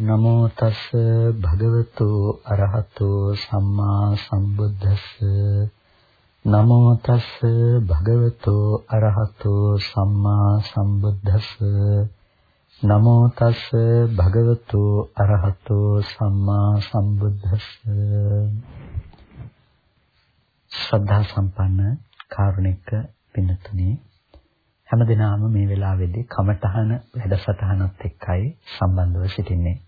නමෝ තස් භගවතු අරහතෝ සම්මා සම්බුද්දස්ස. නමෝ තස් භගවතු අරහතෝ සම්මා සම්බුද්දස්ස. නමෝ තස් භගවතු අරහතෝ සම්මා සම්බුද්දස්ස. ශ්‍රද්ධා සම්පන්න කාරුණික පින්තුනි හැමදිනාම මේ වෙලාවේදී කමඨහන වැඩසටහනත් එක්කයි සම්බන්ධව සිටින්නේ.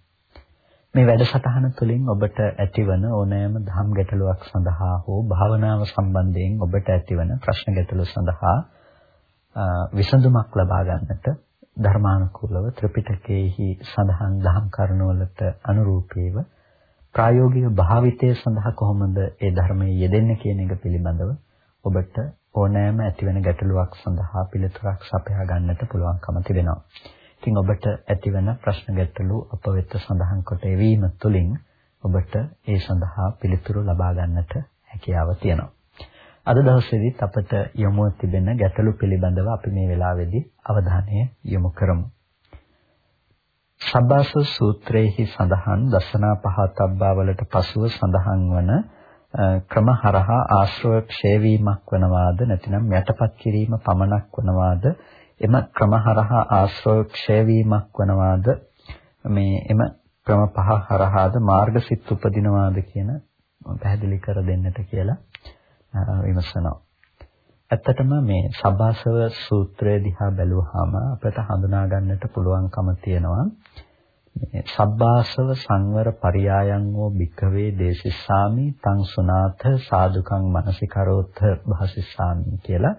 මේ වැඩසටහන තුළින් ඔබට ඇතිවන ඕනෑම ධම් ගැටලුවක් සඳහා හෝ භාවනාව සම්බන්ධයෙන් ඔබට ඇතිවන ප්‍රශ්න ගැටලු සඳහා විසඳුමක් ලබා ගන්නට ධර්මානුකූලව ත්‍රිපිටකයේහි සඳහන් දහම් කරුණවලට අනුරූපීව ප්‍රායෝගික භාවිතය සඳහා කොහොමද ඒ ධර්මයේ යෙදෙන්නේ කියන එක පිළිබඳව ඔබට ඕනෑම ඇතිවෙන ගැටලුවක් සඳහා පිළිතුරක් සපයා ගන්නට පුළුවන්කම තිබෙනවා. ඉතින් ඔබට ඇතිවන ප්‍රශ්න ගැටලු අප වෙත සඳහන් කොට එවීම තුළින් ඔබට ඒ සඳහා පිළිතුරු ලබා ගන්නට හැකියාව තියෙනවා. අද දවසේදීත් අපට යොමු තිබෙන ගැටලු පිළිබඳව අපි මේ වෙලාවේදී අවධානය යොමු කරමු. සබ්බාස සූත්‍රයේහි සඳහන් දසනා පහතබ්බා වලට පසුව සඳහන් වන ක්‍රම හරහා ආශ්‍රව ක්ෂය වීමක් වනවාද නැතිනම් යටපත් කිරීම පමණක් වනවාද එම ක්‍රම හරහා ආශ්‍රව ක්ෂය වීමක් වනවාද මේ එම ක්‍රම පහ හරහාද මාර්ගසිත උපදිනවාද කියන පැහැදිලි කර දෙන්නට කියලා විමසනවා. ඇත්තටම මේ සබ්බාසව සූත්‍රය දිහා බැලුවාම අපට හඳුනා ගන්නට පුළුවන්කම තියෙනවා සබ්බාසව සංවර පරියායන් වූ භික්ඛවේ දේශිස්සාමි තං සුනාථ සාදුකං මනසිකරෝත්ථ භාසිස්සාමි කියලා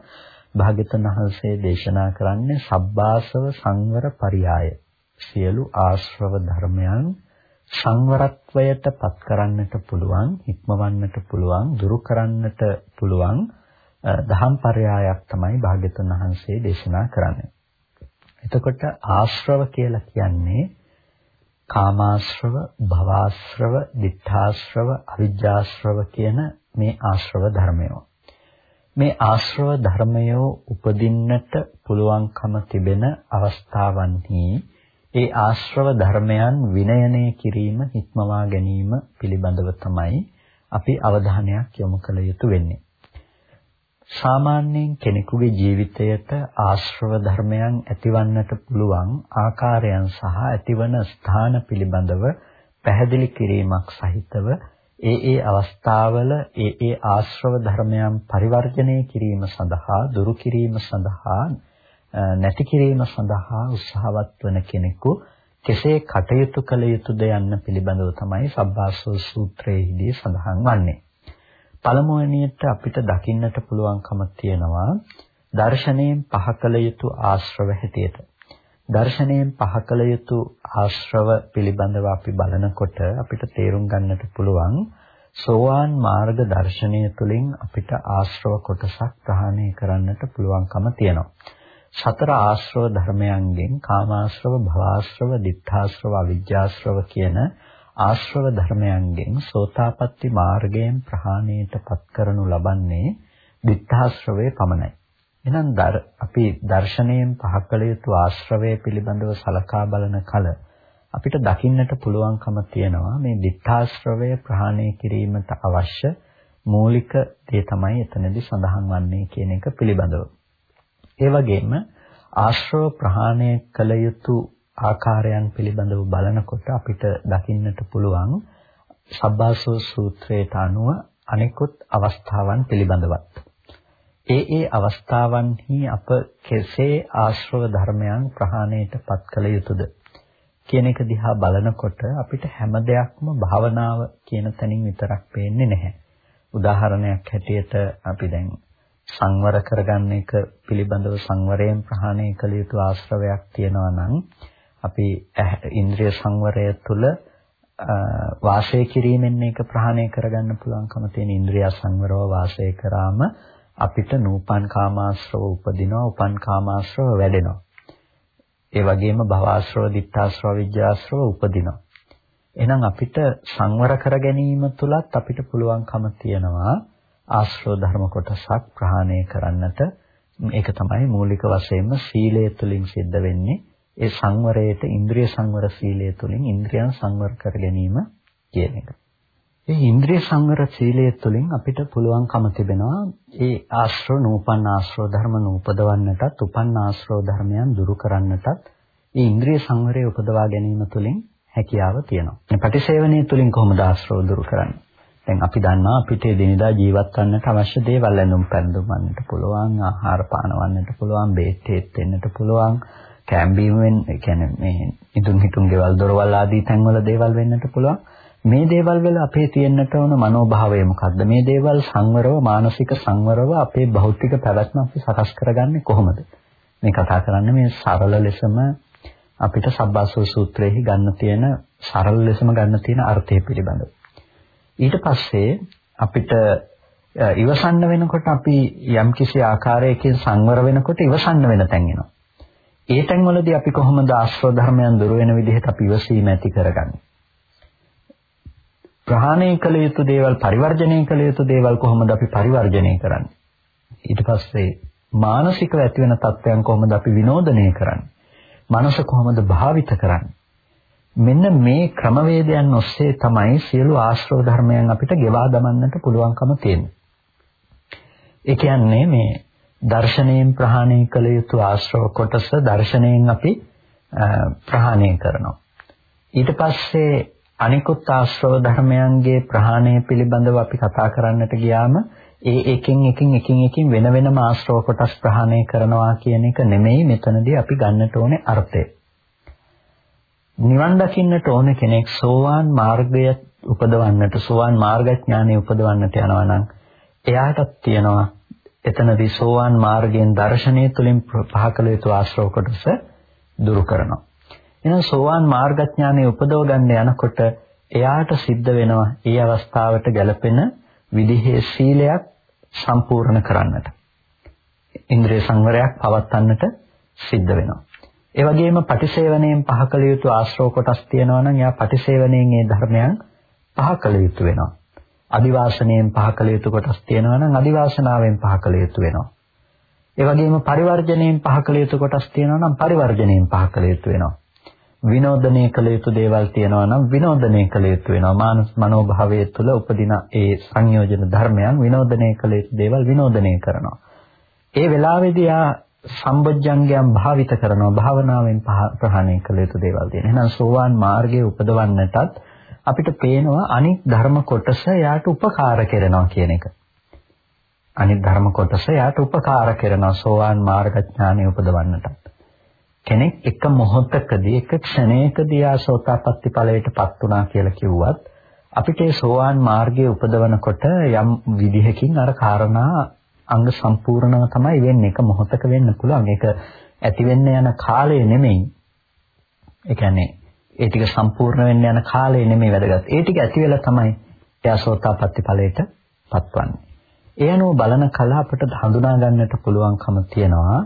භාග්‍යතුන් වහන්සේ දේශනා කරන්නේ සබ්බාසව සංවර පරියාය සියලු ආශ්‍රව ධර්මයන් සංවරත්වයට පත් කරන්නට පුළුවන් ඉක්මවන්නට පුළුවන් දුරු කරන්නට පුළුවන් දහම් පරයායක් තමයි භාග්‍යතුන් වහන්සේ දේශනා කරන්නේ. එතකොට ආශ්‍රව කියලා කියන්නේ කාමාශ්‍රව, භවආශ්‍රව, ditthාශ්‍රව, අවිජ්ජාශ්‍රව කියන මේ ආශ්‍රව ධර්මයෝ. මේ ආශ්‍රව ධර්මයෝ උපදින්නට පුළුවන්කම තිබෙන අවස්ථාවන්හි ඒ ආශ්‍රව ධර්මයන් විනයනය කිරීම හික්මවා ගැනීම පිළිබඳව තමයි අපි අවධානයක් යොමු කළ යුතු වෙන්නේ. සාමාන්‍යයෙන් කෙනෙකුගේ ජීවිතයට ආශ්‍රව ධර්මයන් ඇතිවන්නට පුළුවන් ආකාරයන් සහ ඇතිවන ස්ථාන පිළිබඳව පැහැදිලි කිරීමක් සහිතව ඒ ඒ අවස්ථාවල ඒ ඒ ආශ්‍රව ධර්මයන් පරිවර්ජණය කිරීම සඳහා දුරු කිරීම සඳහා නැති කිරීම සඳහා උත්සාහවත් වන කෙනෙකු කෙසේ කටයුතු කළ යුතුද යන්න පිළිබඳව තමයි සබ්බාසෝ සූත්‍රයේදී සඳහන් වන්නේ. පළමුවෙනියට අපිට දකින්නට පුළුවන්කම තියෙනවා දර්ශනයෙන් පහකල යුතු ආශ්‍රව හැටියට. දර්ශනයෙන් පහකල යුතු ආශ්‍රව පිළිබඳව අපි බලනකොට අපිට තේරුම් ගන්නට පුළුවන් සෝවාන් මාර්ග දර්ශනය තුළින් අපිට ආශ්‍රව කොටසක් ප්‍රහාණය කරන්නට පුළුවන්කම තියෙනවා. සතර ආශ්‍රව ධර්මයන්ගෙන් කාමාශ්‍රව, භවආශ්‍රව, ditthාශ්‍රව, අවිජ්ජාශ්‍රව කියන ආශ්‍රව ධර්මයන්ගෙන් සෝතාපට්ටි මාර්ගයෙන් ප්‍රහාණයට පත් කරනු ලබන්නේ ditthාශ්‍රවයේ පමණයි. එහෙනම් අපි දර්ශනයෙන් පහකල යුතු ආශ්‍රවය පිළිබඳව සලකා බලන කල අපිට දකින්නට පුළුවන්කම තියෙනවා මේ ditthාශ්‍රවය ප්‍රහාණය කිරීමට අවශ්‍ය මූලික දේ තමයි එතනදී සඳහන් වන්නේ කියන එක පිළිබඳව. ඒ වගේම ආශ්‍රව ප්‍රහාණය කළ යුතු ආකාරයන් පිළිබඳව බලනකොට අපිට දකින්නට පුළුවන් සබ්බාසෝ සූත්‍රයට අනුව අනෙකුත් අවස්ථාවන් පිළිබඳවත්. ඒ ඒ අවස්ථාවන්හි අප කෙසේ ආශ්‍රව ධර්මයන් ප්‍රහාණයට පත් කළ යුතුද කියන එක දිහා බලනකොට අපිට හැම දෙයක්ම භාවනාව කියන තැනින් විතරක් පේන්නේ නැහැ. උදාහරණයක් හැටියට අපි දැන් සංවර කරගන්න එක පිළිබඳව සංවරයෙන් ප්‍රහාණය කළ යුතු ආශ්‍රවයක් තියෙනවා නම් අපි ඉන්ද්‍රිය සංවරය තුළ වාසය කිරීමෙන් මේක ප්‍රහාණය කරගන්න පුළුවන්කම තියෙන ඉන්ද්‍රිය සංවරව වාසය කරාම අපිට නූපන් කාමාශ්‍රව උපදිනවා උපන් කාමාශ්‍රව වැඩෙනවා. ඒ වගේම භවආශ්‍රව ditthාශ්‍රව විජ්ජාශ්‍රව උපදිනවා. එහෙනම් අපිට සංවර කර ගැනීම තුලත් අපිට පුළුවන්කම තියෙනවා ආශ්‍රව ධර්ම කොටසක් ප්‍රහාණය කරන්නට. ඒක තමයි මූලික වශයෙන්ම සීලය තුලින් සිද්ධ වෙන්නේ. ඒ සංවරයට ඉන්ද්‍රිය සංවර සීලය තුළින් ඉන්ද්‍රියන් සංවර කර ගැනීම කියන එක. ඒ ඉන්ද්‍රිය සංවර සීලය තුළින් අපිට පුළුවන්කම තිබෙනවා ඒ ආශ්‍රව නූපන් ආශ්‍රව ධර්ම නූපදවන්නටත් උපන් ආශ්‍රව ධර්මයන් දුරු කරන්නටත් ඒ ඉන්ද්‍රිය සංවරය උපදවා ගැනීම තුළින් හැකියාව තියෙනවා. මේ පටිසේවනයේ තුලින් කොහොමද ආශ්‍රව දුරු කරන්නේ? දැන් අපි දන්නවා අපිට දිනදා ජීවත් වන්නට අවශ්‍ය දේවල් ඇඳුම් පැළඳුම් වන්නට පුළුවන්, ආහාර පාන වන්නට පුළුවන්, බේත් හේත් වෙන්නට පුළුවන්, කැම්බීම වෙන්න, ඒ කියන්නේ මේ ඉදුන් හිටුන් ගෙවල් දොරවල් ආදී තැන්වල දේවල් වෙන්නට පුළුවන්. මේ දේවල් වල අපේ තියෙන්නට ඕන මනෝභාවය මොකද්ද? මේ දේවල් සංවරව, මානසික සංවරව අපේ භෞතික පැවැත්ම අපි සකස් කරගන්නේ කොහොමද? මේ කතා කරන්නේ මේ සරල ලෙසම අපිට සබ්බාසව සූත්‍රයේ ගන්න තියෙන සරල ලෙසම ගන්න තියෙන අර්ථය පිළිබඳව. ඊට පස්සේ අපිට ඉවසන්න වෙනකොට අපි යම්කිසි ආකාරයකින් සංවර වෙනකොට ඉවසන්න වෙන තැන් එනවා. ඒ තැන්වලදී අපි කොහොමද ආශ්‍රව ධර්මයන් දුර වෙන විදිහට අපි ඉවසීම ඇති කරගන්නේ? ප්‍රහාණය කළ යුතු දේවල් පරිවර්ජණය කළ යුතු දේවල් කොහොමද අපි පරිවර්ජණය කරන්නේ? ඊට පස්සේ මානසිකව ඇති වෙන තත්ත්වයන් කොහොමද අපි විනෝදනය කරන්නේ? මනස කොහොමද භාවිත කරන්නේ? මෙන්න මේ ක්‍රමවේදයන් ඔස්සේ තමයි සියලු ආශ්‍රව ධර්මයන් අපිට ගෙවා දමන්නට පුළුවන්කම තියෙන්නේ. ඒ කියන්නේ මේ දර්ශනයෙන් ප්‍රහාණය කළ යුතු ආශ්‍රව කොටස දර්ශනයෙන් අපි ප්‍රහාණය කරනවා. ඊට පස්සේ අනිකුත් ආශ්‍රව ධර්මයන්ගේ ප්‍රහාණය පිළිබඳව අපි කතා කරන්නට ගියාම ඒ එකින් එකින් එකින් එකින් වෙන වෙනම ආශ්‍රව කොටස් ප්‍රහාණය කරනවා කියන එක නෙමෙයි මෙතනදී අපි ගන්නට ඕනේ අර්ථය. නිවන් දකින්නට ඕන කෙනෙක් සෝවාන් මාර්ගය උපදවන්නට සෝවාන් මාර්ගඥානෙ උපදවන්නට යනවා නම් එයාටත් තියෙනවා එතනදී සෝවාන් මාර්ගයෙන් දර්ශනය තුලින් පහ කළ යුතු ආශ්‍රව කොටස දුරු කරනවා. එහෙනම් සෝවාන් මාර්ගඥානෙ උපදව ගන්න යනකොට එයාට සිද්ධ වෙනවා ඒ අවස්ථාවට ගැලපෙන විදිහේ සීලයක් සම්පූර්ණ කරන්නට. ඉන්ද්‍රිය සංවරයක් පවත්වන්නට සිද්ධ වෙනවා. ඒ වගේම පටිසේවණයෙන් පහ කළ යුතු ආශ්‍රව කොටස් තියෙනවා නම් එයා පටිසේවණයෙන් ඒ ධර්මයන් පහ කළ යුතු වෙනවා. අදිවාසණයෙන් පහ කළ යුතු කොටස් තියෙනවා නම් අදිවාසනාවෙන් පහ කළ යුතු වෙනවා. ඒ වගේම පරිවර්ජණයෙන් පහ කළ යුතු කොටස් තියෙනවා නම් පරිවර්ජණයෙන් පහ කළ යුතු වෙනවා. විනෝදනය කළ යුතු දේවල් තියෙනවා නම් විනෝදනය කළ යුතු වෙනවා. මානස මනෝභාවය තුළ උපදින ඒ සංයෝජන ධර්මයන් විනෝදනය කළ යුතු දේවල් විනෝදනය කරනවා. ඒ වෙලාවේදී ආ සම්බොජ්ජංගයන් භාවිත කරනවා භාවනාවෙන් ප්‍රහාණය කළ යුතු දේවල් තියෙනවා. එහෙනම් සෝවාන් මාර්ගයේ උපදවන්නටත් අපිට පේනවා අනිත් ධර්ම කොටස යාට උපකාර කරනවා කියන එක. අනිත් ධර්ම කොටස යාට උපකාර කරනවා සෝවාන් මාර්ගඥානෙ උපදවන්නටත් කෙනෙක් එක මොහොතකදී එක ක්ෂණයකදී ආසෝතාපට්ටි ඵලයටපත් වුණා කියලා කිව්වත් අපිට ඒ සෝවාන් මාර්ගයේ උපදවනකොට යම් විදිහකින් අර කාරණා අංග සම්පූර්ණව තමයි වෙන්නේ. එක මොහොතක වෙන්න පුළුවන්. ඒක ඇති වෙන්න යන කාලය නෙමෙයි. ඒ කියන්නේ ඒ ටික සම්පූර්ණ වෙන්න යන කාලය නෙමෙයි වැදගත්. ඒ ටික ඇති වෙලා තමයි එයා සෝතාපට්ටි ඵලයට පත්වන්නේ. ඒ අනුව බලන කල අපට හඳුනා ගන්නට පුළුවන්කම තියෙනවා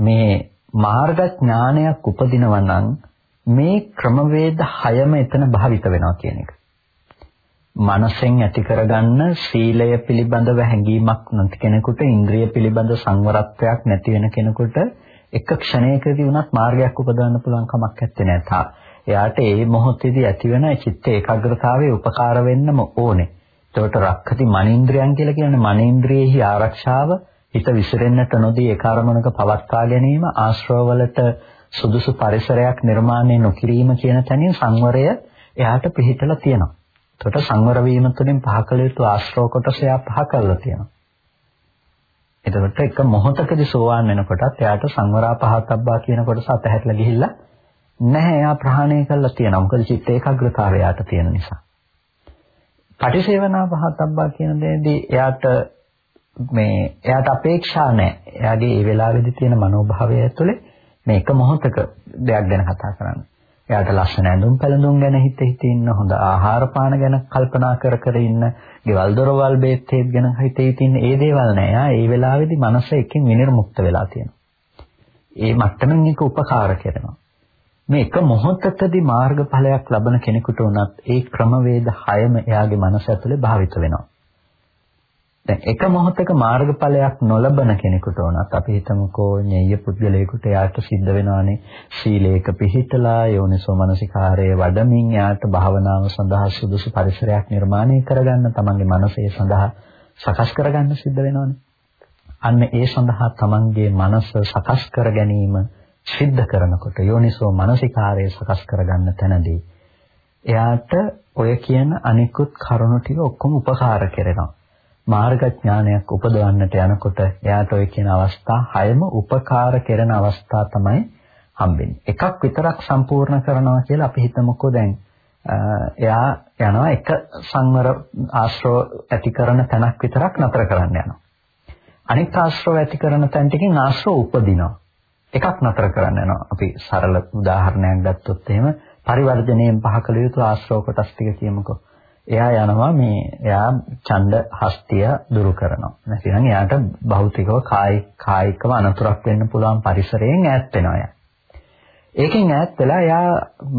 මේ මාර්ග ඥානයක් උපදිනවා නම් මේ ක්‍රමවේද හයම එතන භාවිත වෙනවා කියන එක. මනසෙන් ඇති කරගන්න සීලය පිළිබඳව හැඟීමක් නැති කෙනෙකුට ඉන්ද්‍රිය පිළිබඳ සංවරත්වයක් නැති වෙන කෙනෙකුට එක ක්ෂණයකදී වුණත් මාර්ගයක් උපදවන්න පුළුවන් කමක් නැත්තේ නේද? එයාට ඒ මොහොතේදී ඇතිවෙන චිත්ත ඒකාග්‍රතාවයේ උපකාර වෙන්නම ඕනේ. ඒකට රක්ඛති මනීන්ද්‍රයන් කියලා කියන්නේ මනීන්ද්‍රියෙහි ආරක්ෂාව හිත විසිරෙන්නට නොදී ඒ කර්මණක පවත්වා ගැනීම ආශ්‍රවවලට සුදුසු පරිසරයක් නිර්මාණය නොකිරීම කියන තැනින් සංවරය එයාට පිහිටලා තියෙනවා. එතකොට සංවර වීම තුළින් පහකල යුතු ආශ්‍රව කොටස එයා පහ කරලා තියෙනවා. එතකොට එක මොහොතකදී සෝවාන් වෙනකොටත් එයාට සංවරා පහතබ්බා කියන කොටස අතහැරලා ගිහිල්ලා නැහැ එයා ප්‍රහාණය කරලා තියෙනවා. මොකද චිත්ත ඒකාග්‍රතාවය එයාට තියෙන නිසා. පටිසේවනා පහතබ්බා කියන දෙයේදී එයාට මේ එයාට අපේක්ෂා නැහැ. එයාගේ ඒ වෙලාවේදී තියෙන මනෝභාවය ඇතුලේ මේ එක මොහොතක දෙයක් ගැන කතා කරන්නේ. එයාට ලස්සන ඇඳුම් පැළඳුම් ගැන හිත හිත ඉන්න, හොඳ ආහාර පාන ගැන කල්පනා කර කර ඉන්න, ගෙවල් දොරවල් බේත් හේත් ගැන හිත හිත ඉන්න ඒ දේවල් නෑ. එයා ඒ වෙලාවේදී මනස එකකින් විනිර්මුක්ත වෙලා තියෙනවා. ඒ මට්ටමින් එක උපකාර කරනවා. මේ එක මොහොතකදී මාර්ගඵලයක් ලබන කෙනෙකුට උනත් ඒ ක්‍රමවේද හයම එයාගේ මනස ඇතුලේ භාවිත වෙනවා. දැන් එක මොහොතක මාර්ගඵලයක් නොලබන කෙනෙකුට උනත් අපි හිතමුකෝ ඤෙය්‍ය පුද්ගලයෙකුට යාට සිද්ධ වෙනවානේ සීලේක පිහිටලා යෝනිසෝ මනසිකාරයේ වඩමින් යාට භාවනාව සඳහා සුදුසු පරිසරයක් නිර්මාණය කරගන්න තමන්ගේ මනසේ සඳහා සකස් කරගන්න සිද්ධ වෙනවානේ. අන්න ඒ සඳහා තමන්ගේ මනස සකස් කර ගැනීම සිද්ධ කරනකොට යෝනිසෝ මනසිකාරය සකස් කරගන්න තැනදී එයාට ඔය කියන අනිකුත් කරුණු ටික ඔක්කොම උපකාර කරනවා. මාර්ගඥානයක් උපදවන්නට යනකොට එයාට ඔය කියන අවස්ථා හයම උපකාර කරන අවස්ථා තමයි හම්බෙන්නේ. එකක් විතරක් සම්පූර්ණ කරනවා කියලා අපි හිතමුකෝ දැන් එයා යනවා එක සංවර ආශ්‍රව ඇති කරන තැනක් විතරක් නතර කරන්න යනවා. අනිත් ආශ්‍රව ඇති කරන තැන් ටිකෙන් ආශ්‍රව උපදිනවා. එකක් නතර කරන්න යනවා. අපි සරල උදාහරණයක් ගත්තොත් එහෙම පරිවර්ජණයෙන් පහ කළ යුතු ආශ්‍රව කොටස් ටික කියමුකෝ. එයා යනවා මේ එයා ඡන්ද හස්තිය දුරු කරනවා. නැතිනම් එයාට භෞතිකව කායික කායිකව අනතුරක් වෙන්න පුළුවන් පරිසරයෙන් ඈත් වෙනවා එයා. ඒකෙන් ඈත් වෙලා එයා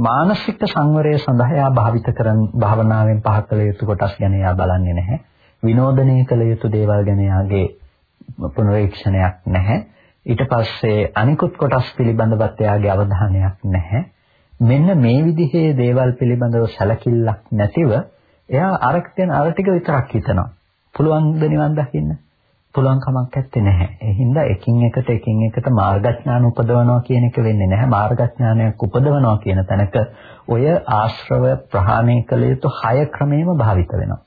මානසික සංවරය සඳහා එයා භාවිත කරන භාවනාවෙන් පහකල යුතු කොටස් ගැන එයා බලන්නේ නැහැ. විනෝදනය කළ යුතු දේවල් ගැන එයාගේ පුනරීක්ෂණයක් නැහැ. ඊට පස්සේ අනිකුත් කොටස් පිළිබඳවත් එයාගේ අවධානයක් නැහැ. මෙන්න මේ විදිහේ දේවල් පිළිබඳව සැලකිල්ලක් නැතිව එයා අරක තියෙන අර ටික විතරක් හිතනවා. පුළුවන්ද නිවන් දකින්න? පුළුවන් කමක් නැත්තේ නැහැ. ඒ හින්දා එකින් එකට එකින් එකට මාර්ගඥාන උපදවනවා කියන එක වෙන්නේ නැහැ. මාර්ගඥානයක් උපදවනවා කියන තැනක ඔය ආශ්‍රව ප්‍රහාණය කළ යුතු හය ක්‍රමෙම භාවිත වෙනවා.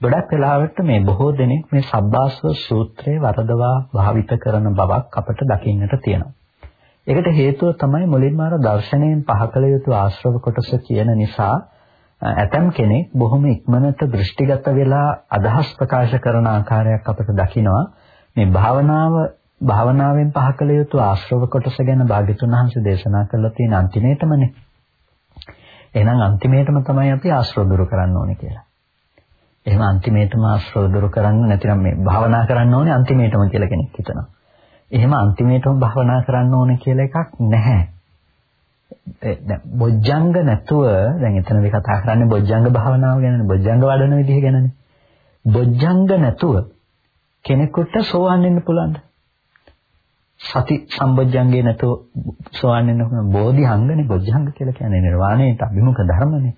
ගොඩක් වෙලාවට මේ බොහෝ දෙනෙක් මේ සබ්බාස්ව සූත්‍රයේ වරදවා භාවිත කරන බවක් අපට දකින්නට තියෙනවා. ඒකට හේතුව තමයි මුලින්ම අර දර්ශනයෙන් පහ කළ යුතු ආශ්‍රව කොටස කියන නිසා ඇතම් කෙනෙක් බොහොම ඉක්මනට දෘෂ්ටිගත වෙලා අදහස් ප්‍රකාශ කරන ආකාරයක් අපිට දකිනවා මේ භාවනාව භාවනාවෙන් පහ කළ යුතු ආශ්‍රව කොටස ගැන භාග්‍යතුන් වහන්සේ දේශනා කළා තියෙන අන්තිමේටමනේ එහෙනම් අන්තිමේටම තමයි අපි ආශ්‍රව දුරු කරන්න ඕනේ කියලා. එහෙනම් අන්තිමේටම ආශ්‍රව දුරු කරන්න නැතිනම් මේ භාවනා කරන්න ඕනේ අන්තිමේටම කියලා කෙනෙක් හිතනවා. එහෙම අන්තිමේටම භාවනා කරන්න ඕනේ කියලා එකක් නැහැ. දැන් බොජ්ජංග නැතුව දැන් එතනදී කතා කරන්නේ බොජ්ජංග භාවනාව ගැනනේ බොජ්ජංග වඩන විදිහ ගැනනේ. බොජ්ජංග නැතුව කෙනෙකුට සෝවන් වෙන්න පුළුවන්ද? සති සම්බොජ්ජංගේ නැතුව සෝවන් වෙන්න පුළුවන් බෝධිංගනේ බොජ්ජංග කියලා කියන්නේ නිර්වාණයට අභිමුඛ ධර්මනේ.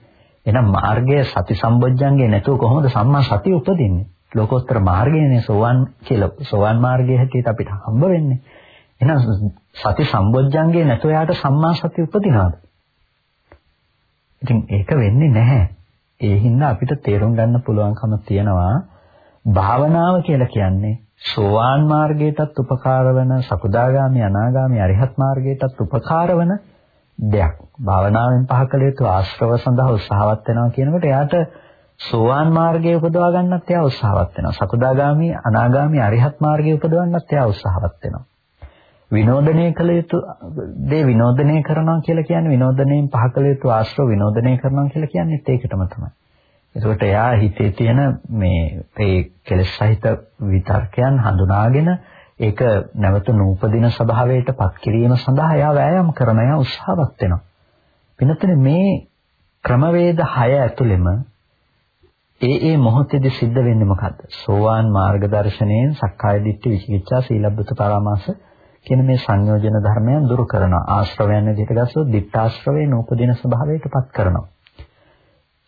එහෙනම් මාර්ගය සති සම්බොජ්ජංගේ නැතුව කොහොමද සම්මා සතිය උපදින්නේ? ලෝකෝත්තර මාර්ගයනේ සෝවන් කියලා සෝවන් මාර්ගයේ හැටියට අපිට හම්බ වෙන්නේ. එහෙනම් සති සම්බොජ්ජංගේ නැතුව යාට සම්මා සතිය උපදිනවද? ඉතින් ඒක වෙන්නේ නැහැ. ඒ හින්දා අපිට තේරුම් ගන්න පුළුවන්කම තියෙනවා භාවනාව කියලා කියන්නේ සෝවාන් මාර්ගයටත් උපකාර වෙන සකුදාගාමි අනාගාමි අරිහත් මාර්ගයටත් උපකාර වෙන දෙයක්. භාවනාවෙන් පහ කළ යුතු ආශ්‍රව සඳහා උත්සාහවත් වෙනවා කියනකොට එයාට සෝවාන් මාර්ගය උපදවා ගන්නත් එයා උත්සාහවත් වෙනවා. සකුදාගාමි අනාගාමි අරිහත් මාර්ගය උපදවන්නත් එයා උත්සාහවත් වෙනවා. විනෝදනය කළ යුතු දේ විනෝදනය කරනවා කියලා කියන්නේ විනෝදනයෙන් පහ කළ යුතු ආශ්‍රව විනෝදනය කරනවා කියලා කියන්නේත් ඒකටම තමයි. ඒකට එයා හිතේ තියෙන මේ ඒ කෙලෙස් සහිත විතර්කයන් හඳුනාගෙන ඒක නැවත නූපදින ස්වභාවයට පත් කිරීම සඳහා එයා වෑයම් කරන එයා උත්සාහවත් වෙනවා. පින්නතනේ මේ ක්‍රමවේද 6 ඇතුළෙම ඒ ඒ මොහොතේදී සිද්ධ වෙන්නේ මොකද්ද? සෝවාන් මාර්ග දර්ශනයෙන් සක්කාය දිට්ඨි විචිකිච්ඡා සීලබ්බත පරාමාස කියන මේ සංයෝජන ධර්මයන් දුරු කරනවා. ආශ්‍රවයන් විදිහට ගත්තොත් දික්ඨාශ්‍රවේ නූපදින ස්වභාවයටපත් කරනවා.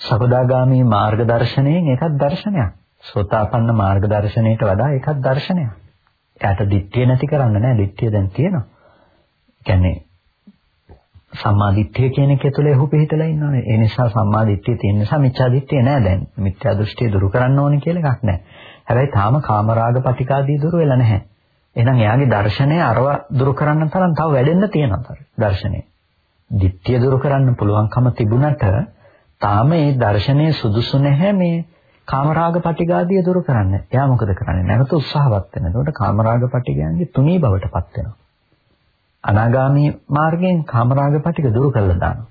සකදාගාමී මාර්ග දර්ශනයෙන් ඒකත් දර්ශනයක්. සෝතාපන්න මාර්ග දර්ශනයට වඩා ඒකත් දර්ශනයක්. එයාට දිට්ඨිය නැති කරන්න නෑ. දිට්ඨිය දැන් තියෙනවා. කියන්නේ සම්මා දිට්ඨිය කියන එක තුළ එහු පිහිටලා ඉන්නවනේ. ඒ නිසා සම්මා දිට්ඨිය තියෙන නිසා මිච්ඡා දිට්ඨිය නෑ දැන්. මිත්‍යා දෘෂ්ටිය දුරු කරන්න ඕනේ කියලා එකක් නෑ. හැබැයි තාම කාමරාග පටිකාදී දුරු වෙලා නැහැ. එහෙනම් එයාගේ දර්ශනය අරව දුරු කරන්න තරම් තව වැඩෙන්න තියෙනවා දර්ශනය. ditthිය දුරු කරන්න පුළුවන්කම තිබුණට තාම මේ දර්ශනය සුදුසු නැහැ මේ කාමරාග පටිගාදිය දුරු කරන්න. එයා මොකද කරන්නේ? නැවත උත්සාහවත් වෙන. එතකොට කාමරාග පටිගයන්ගේ තුනී බවටපත් වෙනවා. අනාගාමී මාර්ගයෙන් කාමරාග පටිග දුරු කළා දානවා.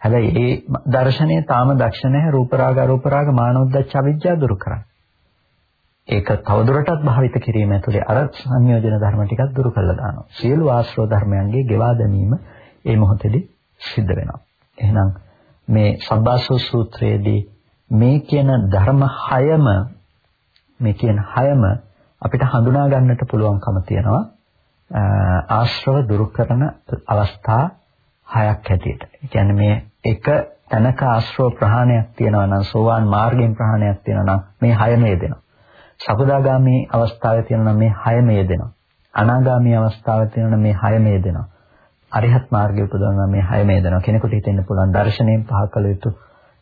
හැබැයි ඒ දර්ශනය තාම දක්ෂ නැහැ රූප රාග අරූප රාග මානෝද්දච්ච අවිජ්ජා දුරු කරන්න. ඒක තවදුරටත් භාවිත කිරීම ඇතුලේ අර සංයෝජන ධර්ම ටිකක් දුරු කරලා දානවා. සියලු ආශ්‍රව ධර්මයන්ගේ ගෙවා දැමීම ඒ මොහොතේදී සිද්ධ වෙනවා. එහෙනම් මේ සබ්බාසෝ සූත්‍රයේදී මේ කියන ධර්ම හයම මේ කියන හයම අපිට හඳුනා ගන්නට පුළුවන්කම තියෙනවා ආශ්‍රව දුරු කරන අවස්ථා හයක් හැටියට. ඒ කියන්නේ මේ එක තැනක ආශ්‍රව ප්‍රහාණයක් තියෙනවා නම් සෝවාන් මාර්ගයෙන් ප්‍රහාණයක් තියෙනවා නම් මේ හයම යෙදෙනවා. සකදාගාමී අවස්ථාවේ තියෙනවා නම් මේ හයම යෙදෙනවා. අනාගාමී අවස්ථාවේ තියෙනවා මේ හයම යෙදෙනවා. අරිහත් මාර්ගයේ උපදවන මේ හයම යෙදෙනවා. කෙනෙකුට හිතෙන්න පුළුවන් දර්ශනයෙන් පහ කළ යුතු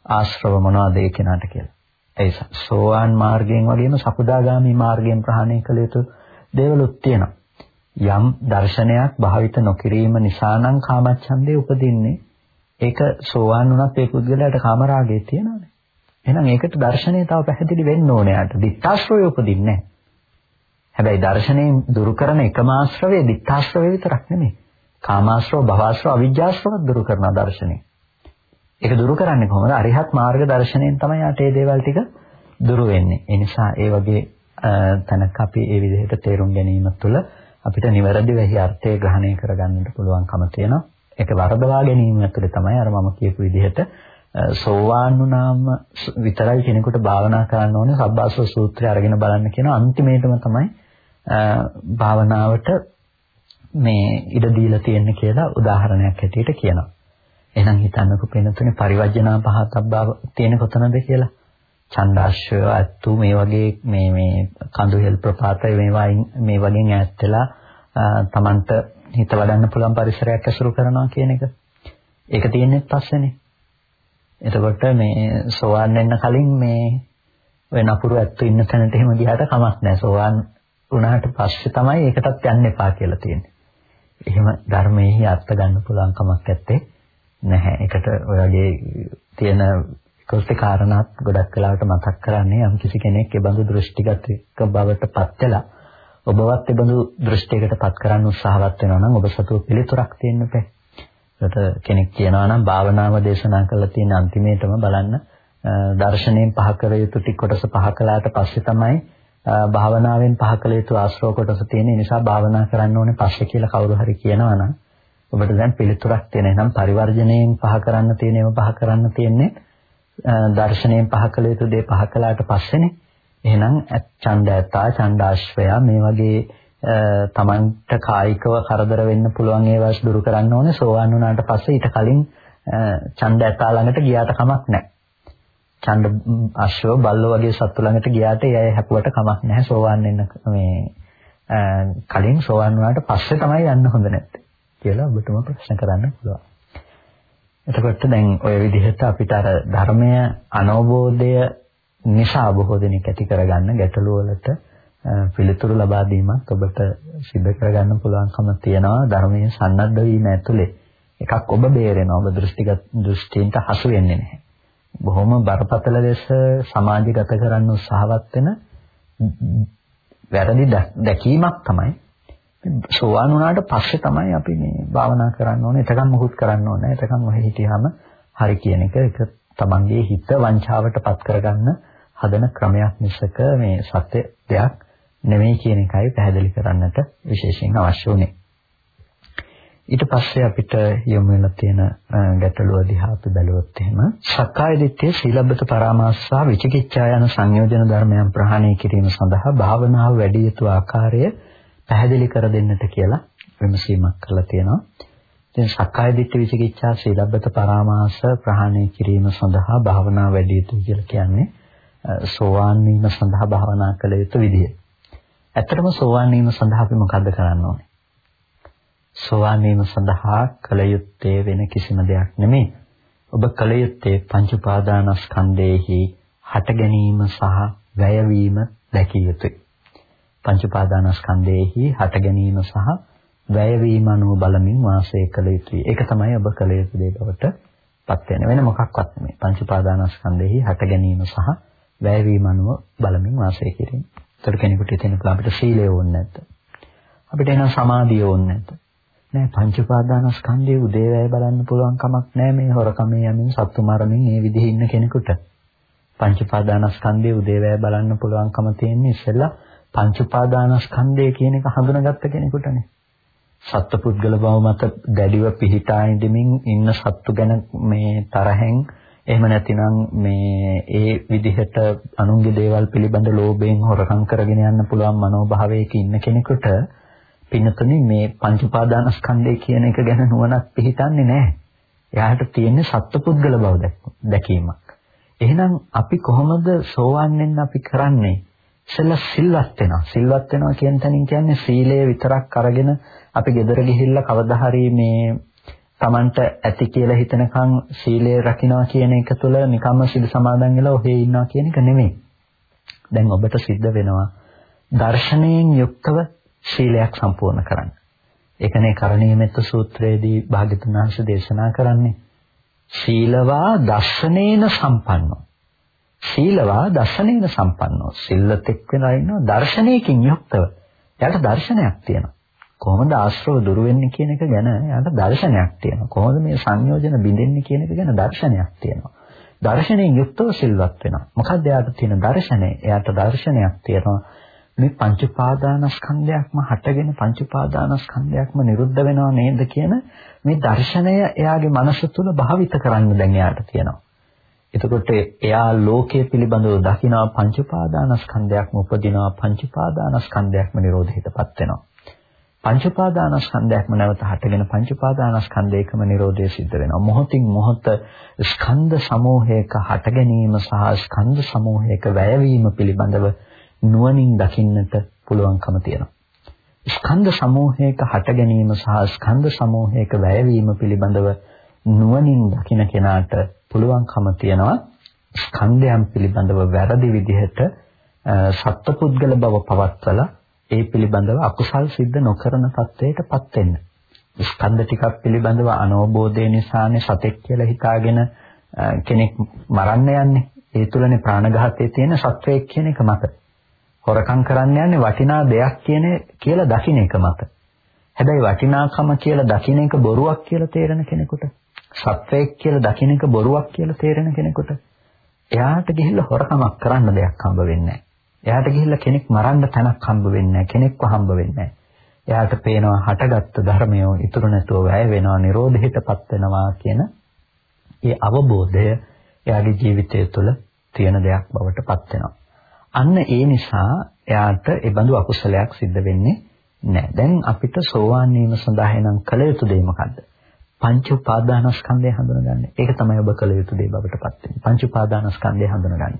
ආශ්‍රව මොනවද ඒ කෙනාට කියලා. ඒ සෝවාන් මාර්ගයෙන් වගේම සකදාගාමී මාර්ගයෙන් ප්‍රහාණය කළ යුතු දේවලුත් තියෙනවා. යම් දර්ශනයක් භාවිත නොකිරීම නිසා නම් කාමච්ඡන්දේ උපදින්නේ. ඒක සෝවාන් වුණත් ඒ පුද්ගලයාට කාමරාගය තියෙනවානේ. එහෙනම් ඒකට දර්ශනය තව පැහැදිලි වෙන්න ඕනේ යාට. දිත්තාශ්‍රවය උපදින්නේ නැහැ. හැබැයි දර්ශනයෙන් දුරු කරන එකම ආශ්‍රවය දිත්තාශ්‍රවය විතරක් නෙමෙයි. කාමාශ්‍රව, භවශ්‍රව, අවිජ්ජාශ්‍රව දුරු කරන දර්ශනය. ඒක දුරු කරන්නේ කොහොමද? අරිහත් මාර්ග දර්ශනයෙන් තමයි යාට මේ දේවල් ටික දුරු වෙන්නේ. ඒ නිසා ඒ වගේ තැනක අපි ඒ විදිහට තේරුම් ගැනීම තුළ අපිට නිවැරදි වෙහි අර්ථය ග්‍රහණය කරගන්නට පුළුවන්කම තියෙනවා. ඒක වරදවා ගැනීම ඇතුලේ තමයි අර මම කියපු විදිහට සෝවාන් වුණාම විතරයි කෙනෙකුට භාවනා කරන්න ඕනේ සබ්බාසව සූත්‍රය අරගෙන බලන්න කියන අන්තිමේටම තමයි භාවනාවට මේ ඉඩ දීලා තියෙන්නේ කියලා උදාහරණයක් හැටියට කියනවා. එහෙනම් හිතන්නකෝ පින්නතුනේ පරිවර්ජනා පහතබ්බා තියෙන කොතනද කියලා. ඡන්දාශ්‍රය අත්තු මේ වගේ මේ මේ කඳු හෙල් ප්‍රපාතය මේවා මේ වගේ ඈත් වෙලා තමන්ට හිත වඩන්න පුළුවන් පරිසරයක් ඇසුරු කරනවා කියන එක. ඒක තියෙන්නේ පස්සේනේ. එතකොට මේ සෝවාන් වෙන්න කලින් මේ ඔය නපුරු ඇත්තු ඉන්න තැනට එහෙම ගියාට කමක් නැහැ. සෝවාන් වුණාට පස්සේ තමයි ඒකටත් යන්න එපා කියලා තියෙන්නේ. එහෙම ධර්මයේ අර්ථ ගන්න පුළුවන් කමක් නැත්තේ නැහැ. ඒකට ඔයගේ තියෙන කොස්ති කාරණාත් ගොඩක් වෙලාවට මතක් කරන්නේ යම් කිසි කෙනෙක් ඒ බඳු දෘෂ්ටිගත බවට පත් වෙලා ඔබවත් ඒ බඳු දෘෂ්ටියකට පත් කරන්න උත්සාහවත් වෙනවා නම් ඔබ සතුව පිළිතුරක් තියෙන්න බෑ. ඒකට කෙනෙක් කියනවා නම් භාවනාව දේශනා කරලා තියෙන අන්තිමේටම බලන්න දර්ශනයෙන් පහ කර යුතු ටික කොටස පහ කළාට පස්සේ තමයි භාවනාවෙන් පහ කළ යුතු ආශ්‍රව කොටස තියෙන නිසා භාවනා කරන්න ඕනේ පස්සේ කියලා කවුරු හරි කියනවා නම් ඔබට දැන් පිළිතුරක් තියෙන. එහෙනම් පරිවර්ජණයෙන් පහ කරන්න තියෙන ඒවා පහ කරන්න තියෙන්නේ දර්ශනයෙන් පහ කළ යුතු දේ පහ කළාට පස්සේනේ. එහෙනම් ඡන්දයතා ඡන්දාශ්‍රය මේ වගේ තමන්ට කායිකව කරදර වෙන්න පුළුවන් ඒවා දුරු කරන්න ඕනේ සෝවාන් වුණාට පස්සේ ඊට කලින් ඡන්ද ඇතා ළඟට ගියාට කමක් නැහැ. ඡන්ද අශ්ව බල්ලෝ වගේ සත්තු ළඟට ගියාට එයයි හැපුවට කමක් නැහැ සෝවාන් වෙන්න මේ කලින් සෝවාන් වුණාට පස්සේ තමයි යන්න හොඳ නැත්තේ කියලා ඔබටම ප්‍රශ්න කරන්න පුළුවන්. එතකොට දැන් ওই විදිහට අපිට අර ධර්මය අනවබෝධය නිසා බොහෝ දෙනෙක් ඇති කරගන්න ගැටලුව වලට පිළිතුරු ලබා දීමක් ඔබට සිදු කරගන්න පුළුවන්කම තියෙනවා ධර්මයේ සන්නද්ධ වීම ඇතුලේ. එකක් ඔබ බේරෙනවා. ඔබ දෘෂ්ටිගත දෘෂ්ටීන්ට හසු වෙන්නේ නැහැ. බොහොම බරපතල ලෙස සමාජගත කරන්න උත්සාහවත් වෙන වැරදි දැකීමක් තමයි සෝවාන් වුණාට පස්සේ තමයි අපි මේ භාවනා කරන්න ඕනේ. එතකන් මොකුත් කරන්න ඕනේ. එතකන් ඔහෙ හිටියාම හරි කියන එක ඒක තමන්ගේ හිත වංචාවට පත් කරගන්න හදන ක්‍රමයක් මිසක මේ සත්‍ය දෙයක් නෙමෙයි කියන එකයි පැහැදිලි කරන්නට විශේෂයෙන් අවශ්‍ය වුනේ. ඊට පස්සේ අපිට යොමු වෙන තියෙන ගැටලුව දිහා අපි බැලුවොත් එහෙම සක්කාය දිට්ඨිය සීලබ්බත පරාමාස සහ විචිකිච්ඡා යන සංයෝජන ධර්මයන් ප්‍රහාණය කිරීම සඳහා භාවනාව වැඩි යුතු ආකාරය පැහැදිලි කර දෙන්නට කියලා විමසීමක් කරලා තියෙනවා. ඉතින් සක්කාය දිට්ඨි විචිකිච්ඡා සීලබ්බත පරාමාස ප්‍රහාණය කිරීම සඳහා භාවනාව වැඩි යුතු කියලා කියන්නේ සෝවාන් වීම සඳහා භාවනා කළ යුතු විදිය. ඇත්තටම සෝවාන් වීම සඳහා අපි මොකද්ද කරන්න ඕනේ? සෝවාන් වීම සඳහා කල යුත්තේ වෙන කිසිම දෙයක් නෙමෙයි. ඔබ කල යුත්තේ පංච උපාදානස්කන්ධයේහි හට ගැනීම සහ වැයවීම දැකිය යුතුයි. පංච උපාදානස්කන්ධයේහි හට ගැනීම සහ වැයවීම අනුව බලමින් වාසය කළ යුතුයි. ඒක තමයි ඔබ කල යුතු දේ බවට පත් වෙන වෙන මොකක්වත් නෙමෙයි. පංච උපාදානස්කන්ධයේහි හට ගැනීම සහ වැයවීම අනුව බලමින් වාසය කිරීම. ඒතර කෙනෙකුට හිතෙන්න පුළුවන් අපිට සීලය ඕනේ නැද්ද? අපිට එන සමාධිය ඕනේ නැද්ද? නෑ පංච උපාදානස්කන්ධයේ උදේවැය බලන්න පුළුවන් කමක් නෑ මේ හොරකමේ යමින් සත්තු මරමින් මේ විදිහේ ඉන්න කෙනෙකුට. පංච උපාදානස්කන්ධයේ උදේවැය බලන්න පුළුවන්කම තියෙන්නේ ඉස්සෙල්ලා පංච උපාදානස්කන්ධය කියන එක හඳුනාගත්ත කෙනෙකුටනේ. සත්පුද්ගල බව මත දැඩිව පිහිටා ඉඳමින් ඉන්න සත්තු ගැන මේ තරහෙන් එහෙම නැතිනම් මේ ඒ විදිහට අනුන්ගේ දේවල් පිළිබඳ ලෝභයෙන් හොරකම් කරගෙන යන්න පුළුවන් මනෝභාවයක ඉන්න කෙනෙකුට පින්නතුනේ මේ පංච උපාදානස්කන්ධය කියන එක ගැන නුවණක් පිහිටන්නේ නැහැ. එයාට තියෙන්නේ සත්පුද්ගල බව දැකීමක්. එහෙනම් අපි කොහොමද සෝවන් වෙන්න අපි කරන්නේ? ඉතලා සිල්වත් වෙනවා. සිල්වත් වෙනවා කියන තැනින් කියන්නේ සීලය විතරක් අරගෙන අපි ගෙදර ගිහිල්ලා කවදා හරි මේ Tamanට ඇති කියලා හිතනකම් සීලය රකින්නවා කියන එක තුළ නිකම්ම සිල් සමාදන් වෙලා ඔහේ ඉන්නවා කියන එක නෙමෙයි. දැන් ඔබට සිද්ධ වෙනවා දර්ශනයෙන් යුක්තව ශීලයක් සම්පූර්ණ කරන්න. ඒකනේ කරණීයමෙත්ත සූත්‍රයේදී භාග්‍යතුන් වහන්සේ දේශනා කරන්නේ. සීලවා දර්ශනේන සම්පන්නෝ. සීලවා දර්ශනේන සම්පන්නෝ. සිල්ලතෙක් වෙලා ඉන්නවා දර්ශනයකින් යුක්තව. එයාට දර්ශනයක් තියෙනවා. කොහොමද ආශ්‍රව දුරු වෙන්නේ කියන එක ගැන එයාට දර්ශනයක් තියෙනවා. කොහොමද මේ සංයෝජන බිඳෙන්නේ කියන එක ගැන දර්ශනයක් තියෙනවා. දර්ශනයෙන් යුක්තව සිල්වත් වෙනවා. මොකක්ද එයාට තියෙන දර්ශනය? එයාට දර්ශනයක් තියෙනවා. මේ පංච උපාදානස්කන්ධයක්ම හටගෙන පංච උපාදානස්කන්ධයක්ම නිරුද්ධ වෙනව නේද කියන මේ දර්ශනය එයාගේ මනස තුල භාවිත කරන්න දැන් එයාට තියෙනවා. එතකොට එයා ලෝකයේ පිළිබඳව දකිනවා පංච උපාදානස්කන්ධයක්ම උපදිනවා පංච උපාදානස්කන්ධයක්ම නිරෝධයටපත් වෙනවා. පංච උපාදානස්කන්ධයක්ම නැවත හටගෙන පංච උපාදානස්කන්ධයකම නිරෝධය සිද්ධ වෙනවා. මොහොතින් මොහොත ස්කන්ධ සමූහයක හට ගැනීම සහ ස්කන්ධ සමූහයක වැයවීම පිළිබඳව නුවණින් දකින්නට පුළුවන්කම තියෙනවා. ස්කන්ධ සමූහයක හට ගැනීම සහ ස්කන්ධ සමූහයක වැයවීම පිළිබඳව නුවණින් දකින කෙනාට පුළුවන්කම තියෙනවා ස්කන්ධයන් පිළිබඳව වැරදි විදිහට සත්පුද්ගල බව පවත්වලා ඒ පිළිබඳව අකුසල් සිද්ධ නොකරන තත්වයකටපත් වෙන්න. ස්කන්ධ ටිකක් පිළිබඳව අනෝබෝධය නිසානේ සතෙක් කියලා හිතාගෙන කෙනෙක් මරන්න යන්නේ. ඒ තුලනේ ප්‍රාණඝාතයේ තියෙන සත්වයක් කියන එක මත. හොරකම් කරන්න යන්නේ වටිනා දෙයක් කියන කියලා දකින්න එක මත. හැබැයි වටිනාකම කියලා දකින්න එක බොරුවක් කියලා තේරෙන කෙනෙකුට සත්වයක් කියලා දකින්න එක බොරුවක් කියලා තේරෙන කෙනෙකුට එයාට ගිහිල්ලා හොරකමක් කරන්න දෙයක් හම්බ වෙන්නේ එයාට ගිහිල්ලා කෙනෙක් මරන්න තැනක් හම්බ වෙන්නේ කෙනෙක්ව හම්බ වෙන්නේ එයාට පේනවා හටගත්තු ධර්මය ඉතුරු නැතුව වැය වෙනවා නිරෝධයටපත් වෙනවා කියන ඒ අවබෝධය එයාගේ ජීවිතය තුළ තියෙන දෙයක් බවට පත් වෙනවා. අන්න ඒ නිසා එයාට ඒ බඳු අකුසලයක් සිද්ධ වෙන්නේ නැහැ. දැන් අපිට සෝවාන් වීම සඳහා එනම් කළ යුතු දේ මොකද්ද? පංච උපාදානස්කන්ධය හඳුනගන්න. ඒක තමයි ඔබ කළ යුතු දේ බවට පත් වෙන්නේ. පංච උපාදානස්කන්ධය හඳුනගන්න.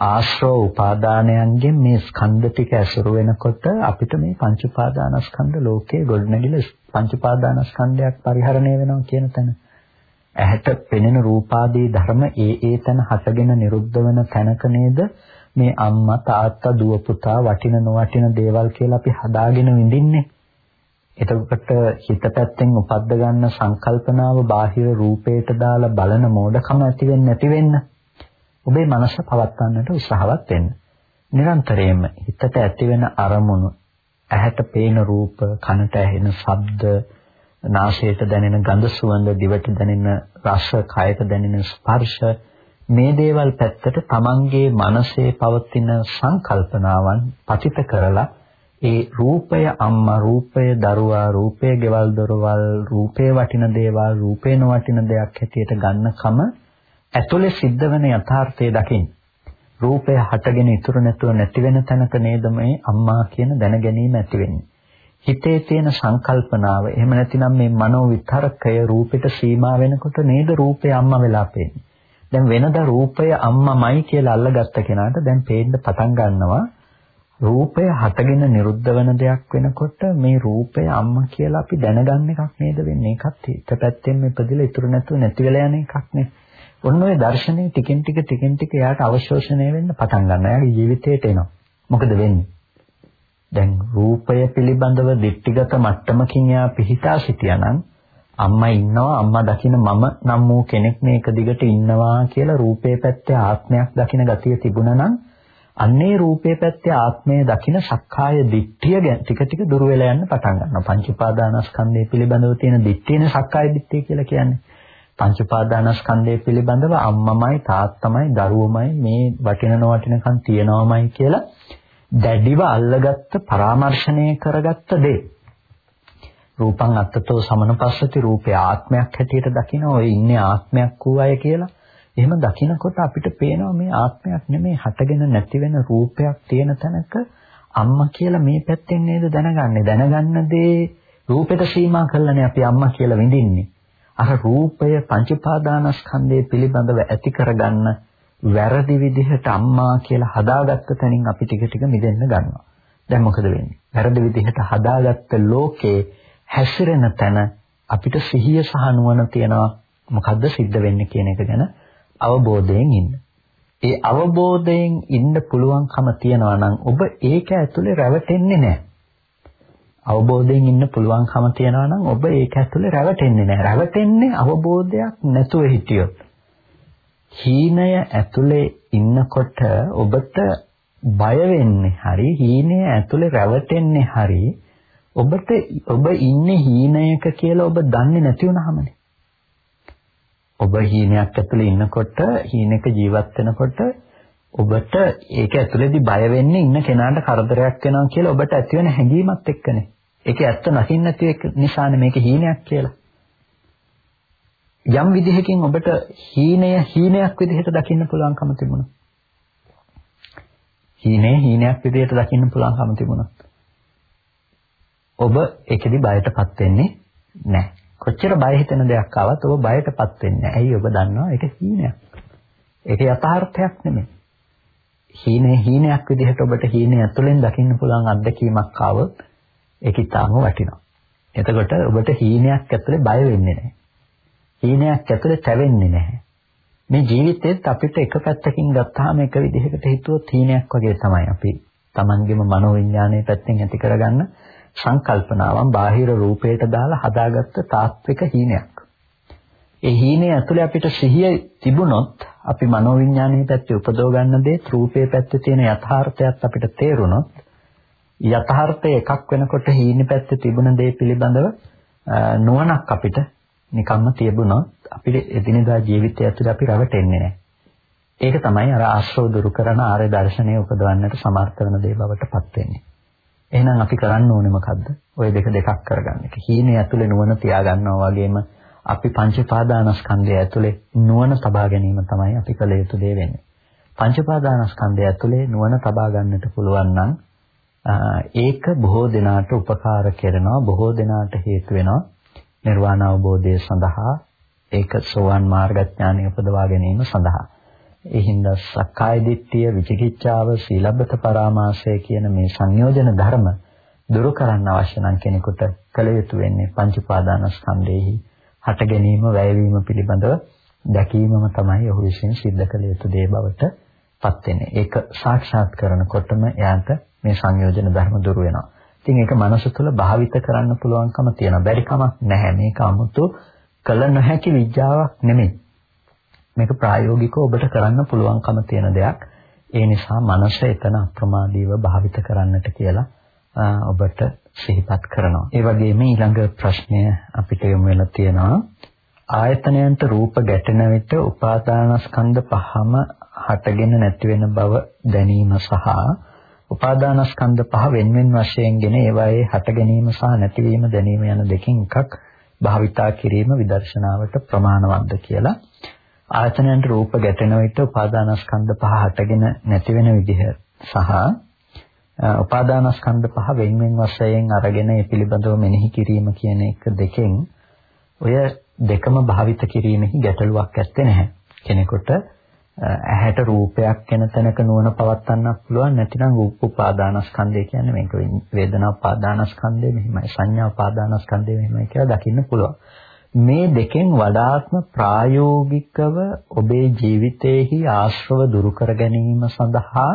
ආශ්‍රව උපාදානයන්ගෙන් මේ ස්කන්ධ ටික ඇසුරු වෙනකොට අපිට මේ පංච උපාදානස්කන්ධ ලෝකයේ ගොඩනැගිලා පංච උපාදානස්කන්ධයක් පරිහරණය වෙනවා කියන තැන. ඇහැට පෙනෙන රූපාදී ධර්ම ඒ ඒ තැන හටගෙන නිරුද්ධ වෙන තැනක නේද මේ අම්මා තාත්තා දුව පුතා වටින නොවටින දේවල් කියලා අපි හදාගෙන විඳින්නේ. එතකොට හිත පැත්තෙන් උපද්ද ගන්න සංකල්පනාව බාහිර රූපයට දාලා බලන මෝඩකම ඇති වෙන්නේ නැති වෙන්න. ඔබේ මනස පවත්වන්නට උත්සාහවත් වෙන්න. නිරන්තරයෙන්ම හිතට ඇති වෙන අරමුණු ඇහැට පේන රූප, කනට ඇහෙන ශබ්ද, නාසයට දැනෙන ගඳ සුවඳ, දිවට දැනෙන රස, කයට දැනෙන ස්පර්ශ මේ දේවල් පැත්තට තමන්ගේ මනසේ පවතින සංකල්පනාවන් පතිත කරලා ඒ රූපය අම්මා රූපය දරුවා රූපය ගෙවල් දොරවල් රූපේ වටින දේවල් රූපේ නොවටින දෙයක් හැටියට ගන්නකම ඇතුලේ සිද්ධ වෙන යථාර්ථය දකින්න. රූපය හටගෙන ඉතුරු නැතුව නැති වෙන තැනක නේද මේ අම්මා කියන දැන ගැනීම ඇති වෙන්නේ. හිතේ තියෙන සංකල්පනාව එහෙම නැතිනම් මේ මනෝ විතරකය රූපෙට සීමා වෙනකොට නේද රූපේ අම්මා වෙලා පේන්නේ. දැන් වෙනදා රූපය අම්මමයි කියලා අල්ලගත්ත කෙනාට දැන් පේන්න පටන් ගන්නවා රූපය හටගෙන නිරුද්ධ වෙන දෙයක් වෙනකොට මේ රූපය අම්මා කියලා අපි දැනගන්න එකක් නේද වෙන්නේ ඒකත් හිත පැත්තෙන් ඉපදිලා ඉතුරු නැතුව නැති වෙලා යන එකක් නේ. ඔන්න ඔය දර්ශනේ ටිකෙන් ටික ටිකෙන් ටික එයාට අවශෝෂණය වෙන්න පටන් ගන්නවා. එයාගේ ජීවිතේට එනවා. මොකද වෙන්නේ? දැන් රූපය පිළිබඳව දික්ටිගත මට්ටමකින් එයා පිහිටා සිටියානම් අම්මා ඉන්නවා අම්මා දකින මම නම් වූ කෙනෙක් මේක දිගට ඉන්නවා කියලා රූපේ පැත්තේ ආත්මයක් දකින ගතිය තිබුණා නම් අන්නේ රූපේ පැත්තේ ආත්මය දකින සක්කාය දිට්ඨිය ගැන ටික ටික දුර වෙලා යන්න පටන් ගන්නවා පංච උපාදානස්කන්ධය පිළිබඳව තියෙන දිට්ඨියනේ සක්කාය දිට්ඨිය කියලා කියන්නේ පංච උපාදානස්කන්ධය පිළිබඳව අම්මමයි තාත්තමයි දරුවමයි මේ වටින නොවටිනකම් තියනවාමයි කියලා දැඩිව අල්ලගත්ත පරාමර්ශණය කරගත්ත දේ රූපං අත්තතෝ සමනපස්සති රූපේ ආත්මයක් හැටියට දකින ඔය ඉන්නේ ආත්මයක් වූ අය කියලා එහෙම දකිනකොට අපිට පේනවා මේ ආත්මයක් නෙමේ හටගෙන නැති වෙන රූපයක් තියෙන තැනක අම්මා කියලා මේ පැත්තෙන් නේද දැනගන්නේ. දැනගන්න දේ රූපෙට සීමා කරලානේ අපි අම්මා කියලා විඳින්නේ. අර රූපය පංච උපාදානස්කන්ධය පිළිබඳව ඇති කරගන්න වැරදි විදිහට අම්මා කියලා හදාගත්ත තැනින් අපි ටික ටික මිදෙන්න ගන්නවා. දැන් මොකද වෙන්නේ? වැරදි විදිහට හදාගත්ත ලෝකේ හැසිරෙන තැන අපිට සිහිය සහ නුවණ තියනවා මොකද්ද සිද්ධ වෙන්නේ කියන එක ගැන අවබෝධයෙන් ඉන්න. ඒ අවබෝධයෙන් ඉන්න පුළුවන්කම තියනවා නම් ඔබ ඒක ඇතුලේ රැවටෙන්නේ නැහැ. අවබෝධයෙන් ඉන්න පුළුවන්කම තියනවා නම් ඔබ ඒක ඇතුලේ රැවටෙන්නේ නැහැ. රැවටෙන්නේ අවබෝධයක් නැතුව හිටියොත්. හීනය ඇතුලේ ඉන්නකොට ඔබට බය වෙන්නේ හරි හීනය ඇතුලේ රැවටෙන්නේ හරි ඔබට ඔබ ඉන්නේ හීනයක කියලා ඔබ දන්නේ නැති වුනහමනේ. ඔබ හීනයක් ඇතුලේ ඉන්නකොට හීනෙක ජීවත් වෙනකොට ඔබට ඒක ඇතුලේදී බය වෙන්නේ ඉන්න කෙනාට කරදරයක් වෙනවා කියලා ඔබට ඇති වෙන හැඟීමත් එක්කනේ. ඒක ඇත්ත නැතින නැති නිසානේ මේක හීනයක් කියලා. යම් විදිහකින් ඔබට හීනය හීනයක් විදිහට දකින්න පුළුවන්කම තිබුණා. හීනේ හීනයක් විදිහට දකින්න පුළුවන්කම තිබුණා. ඔබ ඒකෙදි බයටපත් වෙන්නේ නැහැ. කොච්චර බය හිතෙන දෙයක් ආවත් ඔබ බයටපත් වෙන්නේ නැහැ. ඇයි ඔබ දන්නවා ඒක හීනයක්. ඒක යථාර්ථයක් නෙමෙයි. හීනේ හීනයක් විදිහට ඔබට හීනේ ඇතුලෙන් දකින්න පුළුවන් අත්දැකීමක් ආවොත් ඒක ඊටාම වටිනවා. එතකොට ඔබට හීනයක් ඇතුලේ බය වෙන්නේ නැහැ. හීනයක් ඇතුලේ තැවෙන්නේ නැහැ. මේ ජීවිතෙත් අපිට එක පැත්තකින් ගත්තාම එක විදිහකට හිතුවොත් හීනයක් වගේ තමයි අපි Tamanගෙම මනෝවිඤ්ඤාණය පැත්තෙන් ඇති කරගන්න සංකල්පනාවන් බාහිර රූපයට දාලා හදාගත්ත තාත්වික හීනයක්. ඒ හීනේ ඇතුලේ අපිට සිහිය තිබුණොත් අපි මනෝවිඤ්ඤාණයේ පැත්තේ උපදව ගන්න දේ රූපයේ පැත්තේ තියෙන යථාර්ථයත් අපිට තේරුණොත් යථාර්ථය එකක් වෙනකොට හීනේ පැත්තේ තිබුණ දේ පිළිබඳව නුවණක් අපිට නිකම්ම තියබුණොත් අපිට එදිනෙදා ජීවිතය ඇතුලේ අපි රැවටෙන්නේ නැහැ. ඒක තමයි අර ආශ්‍රව දුරු කරන ආර්ය දර්ශනය උපදවන්නට සමර්ථ වෙන දේ බවට පත් වෙන්නේ. එහෙනම් අපි කරන්න ඕනේ මොකද්ද? ওই දෙක දෙකක් කරගන්න එක. හීනේ ඇතුලේ නුවණ තියාගන්නවා වගේම අපි පංච පාදානස්කන්ධය ඇතුලේ නුවණ තබා ගැනීම තමයි අපි කළ යුතු දේ වෙන්නේ. පංච පාදානස්කන්ධය ඇතුලේ නුවණ තබා ගන්නට පුළුවන් නම් ඒක බොහෝ දෙනාට උපකාර කරනවා බොහෝ දෙනාට හේතු වෙනවා නිර්වාණ අවබෝධය සඳහා ඒක සෝවන් මාර්ගඥානය උපදවා ගැනීම සඳහා ඒ හින්දා සක්කාය දිට්ඨිය, විචිකිච්ඡාව, සීලබ්බත පරාමාසය කියන මේ සංයෝජන ධර්ම දුරු කරන්න අවශ්‍ය නම් කෙනෙකුට කළ යුතු වෙන්නේ පංච උපාදානස්කන්ධෙහි හට ගැනීම, වැයවීම පිළිබඳව දැකීමම තමයි ඔහු විසින් සිද්ධ කළ යුතු දේ බවට පත් වෙන්නේ. ඒක සාක්ෂාත් කරනකොටම එයාට මේ සංයෝජන ධර්ම දුරු වෙනවා. ඉතින් ඒක මනස තුළ භාවිත කරන්න පුළුවන්කම තියෙනවා. බැරි කමක් නැහැ. මේක 아무තු කළ නොහැකි විද්‍යාවක් නෙමෙයි. මේක ප්‍රායෝගිකව ඔබට කරන්න පුළුවන්කම තියෙන දෙයක්. ඒ නිසා මනස එතන අප්‍රමාදීව භාවිත කරන්නට කියලා ඔබට සිහිපත් කරනවා. ඒ වගේම ඊළඟ ප්‍රශ්නය අපිට යොමු වෙලා තියෙනවා. ආයතනයන්ට රූප ගැටෙන විට උපාදානස්කන්ධ පහම හටගෙන නැති වෙන බව දැනීම සහ උපාදානස්කන්ධ පහ වෙන්වෙන් වශයෙන්ගෙන ඒවායේ හට ගැනීම සහ නැතිවීම දැනීම යන දෙකෙන් එකක් භාවිතා කිරීම විදර්ශනාවට ප්‍රමාණවත්ද කියලා ආයතනයන්ට රූප ගැටෙන විට උපාදානස්කන්ධ පහ හටගෙන නැති වෙන විදිහ සහ උපාදානස්කන්ධ පහ වෙන් වෙන් වශයෙන් අරගෙන ඒ පිළිබඳව මෙනෙහි කිරීම කියන එක දෙකෙන් ඔය දෙකම භාවිත කිරීමෙහි ගැටලුවක් ඇත්තේ නැහැ. කෙනෙකුට ඇහැට රූපයක් වෙන තැනක නුවණ පවත්වන්නත් පුළුවන් නැතිනම් රූප උපාදානස්කන්ධය කියන්නේ මේක වේදනා උපාදානස්කන්ධය මෙහිමයි සංඥා උපාදානස්කන්ධය මෙහිමයි කියලා දකින්න පුළුවන්. මේ දෙකෙන් වඩාත්ම ප්‍රායෝගිකව ඔබේ ජීවිතයේහි ආශ්‍රව දුරු කර ගැනීම සඳහා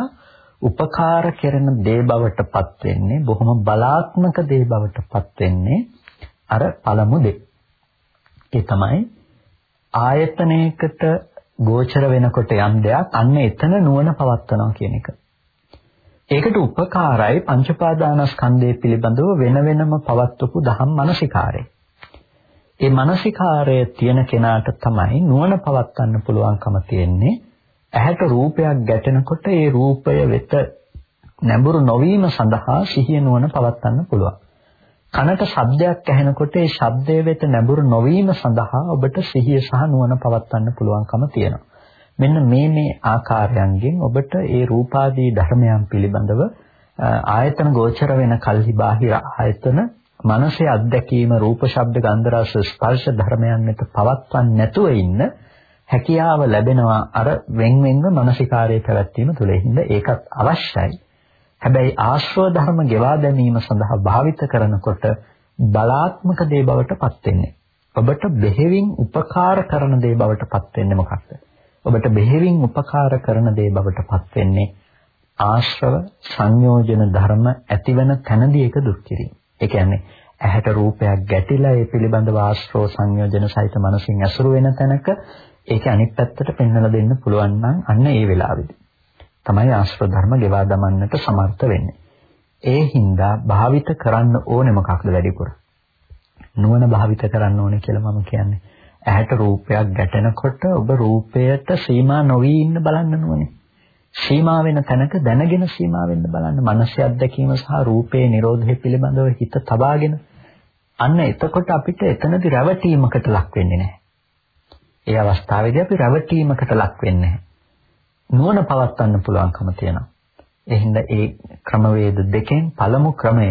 උපකාර කරන දේ බවට පත් වෙන්නේ බොහොම බලාත්මක දේ බවට පත් වෙන්නේ අර පළමු දේ. ඒ තමයි ආයතනයකට ගෝචර වෙනකොට යම් දෙයක් අන්න එතන නුවණ පවත්නවා කියන එක. ඒකට උපකාරයි පංචපාදානස්කන්ධය පිළිබඳව වෙන වෙනම පවත්වපු දහම් මානසිකාරය. ඒ මානසිකාරය තියෙන කෙනාට තමයි නුවණ පවත්වන්න පුළුවන්කම තියෙන්නේ. ඇහැට රූපයක් ගැටෙනකොට ඒ රූපය වෙත නැඹුරු නොවීම සඳහා සිහිය නුවණ පවත්වන්න පුළුවන්. කනට ශබ්දයක් ඇහෙනකොට ඒ ශබ්දය වෙත නැඹුරු නොවීම සඳහා ඔබට සිහිය සහ නුවණ පවත්වන්න පුළුවන්කම තියෙනවා. මෙන්න මේ මේ ආකාරයන්ගෙන් ඔබට ඒ රූපාදී ධර්මයන් පිළිබඳව ආයතන ගෝචර වෙන කල්හි බාහිර ආයතන මනසේ අත්දැකීම රූප ශබ්ද ගන්ධ රස ස්පර්ශ ධර්මයන් වෙත පවත්වන්නේ නැතුව ඉන්න හැකියාව ලැබෙනවා අර වෙන් වෙන්ව මානසිකාරයේ පැවැත්වීම තුළ. හින්දා ඒකත් අවශ්‍යයි. හැබැයි ආශ්‍රව ධර්ම ගෙවා දැමීම සඳහා භාවිත කරනකොට බලාත්මක දේ බවට පත් වෙන්නේ. ඔබට බෙහෙවින් උපකාර කරන දේ බවට පත් වෙන්නේ මොකක්ද? ඔබට බෙහෙවින් උපකාර කරන දේ බවට පත් වෙන්නේ ආශ්‍රව සංයෝජන ධර්ම ඇතිවන තැනදී ඒක දුක් කිරීම. ඒ කියන්නේ ඇහැට රූපයක් ගැටිලා ඒ පිළිබඳව ආශ්‍රව සංයෝජන සහිත මනසින් ඇසුරු වෙන තැනක ඒක අනිත් පැත්තට පෙන්වලා දෙන්න පුළුවන් නම් අන්න ඒ වෙලාවේදී තමයි ආශ්‍රව ධර්ම ගෙවා දමන්නට සමර්ථ වෙන්නේ. ඒ හින්දා භාවිත කරන්න ඕනේ මොකක්ද වැඩිපුර? නුවණ භාවිත කරන්න ඕනේ කියලා මම කියන්නේ. ඇහැට රූපයක් ගැටෙනකොට ඔබ රූපයට සීමා නොවි ඉන්න බලන්න නුවනේ. සීමා වෙන තැනක දැනගෙන සීමා වෙන්න බලන්න. මනසේ අත්දැකීම සහ රූපේ නිරෝධය පිළිබඳව හිත තබාගෙන අන්න එතකොට අපිට එතනදි රැවටීමකට ලක් වෙන්නේ නැහැ. ඒ අවස්ථාවේදී අපි රැවටීමකට ලක් වෙන්නේ නැහැ. නුවණ පවත්වන්න පුළුවන්කම තියෙනවා. ඒ හින්දා ඒ ක්‍රමවේද දෙකෙන් පළමු ක්‍රමය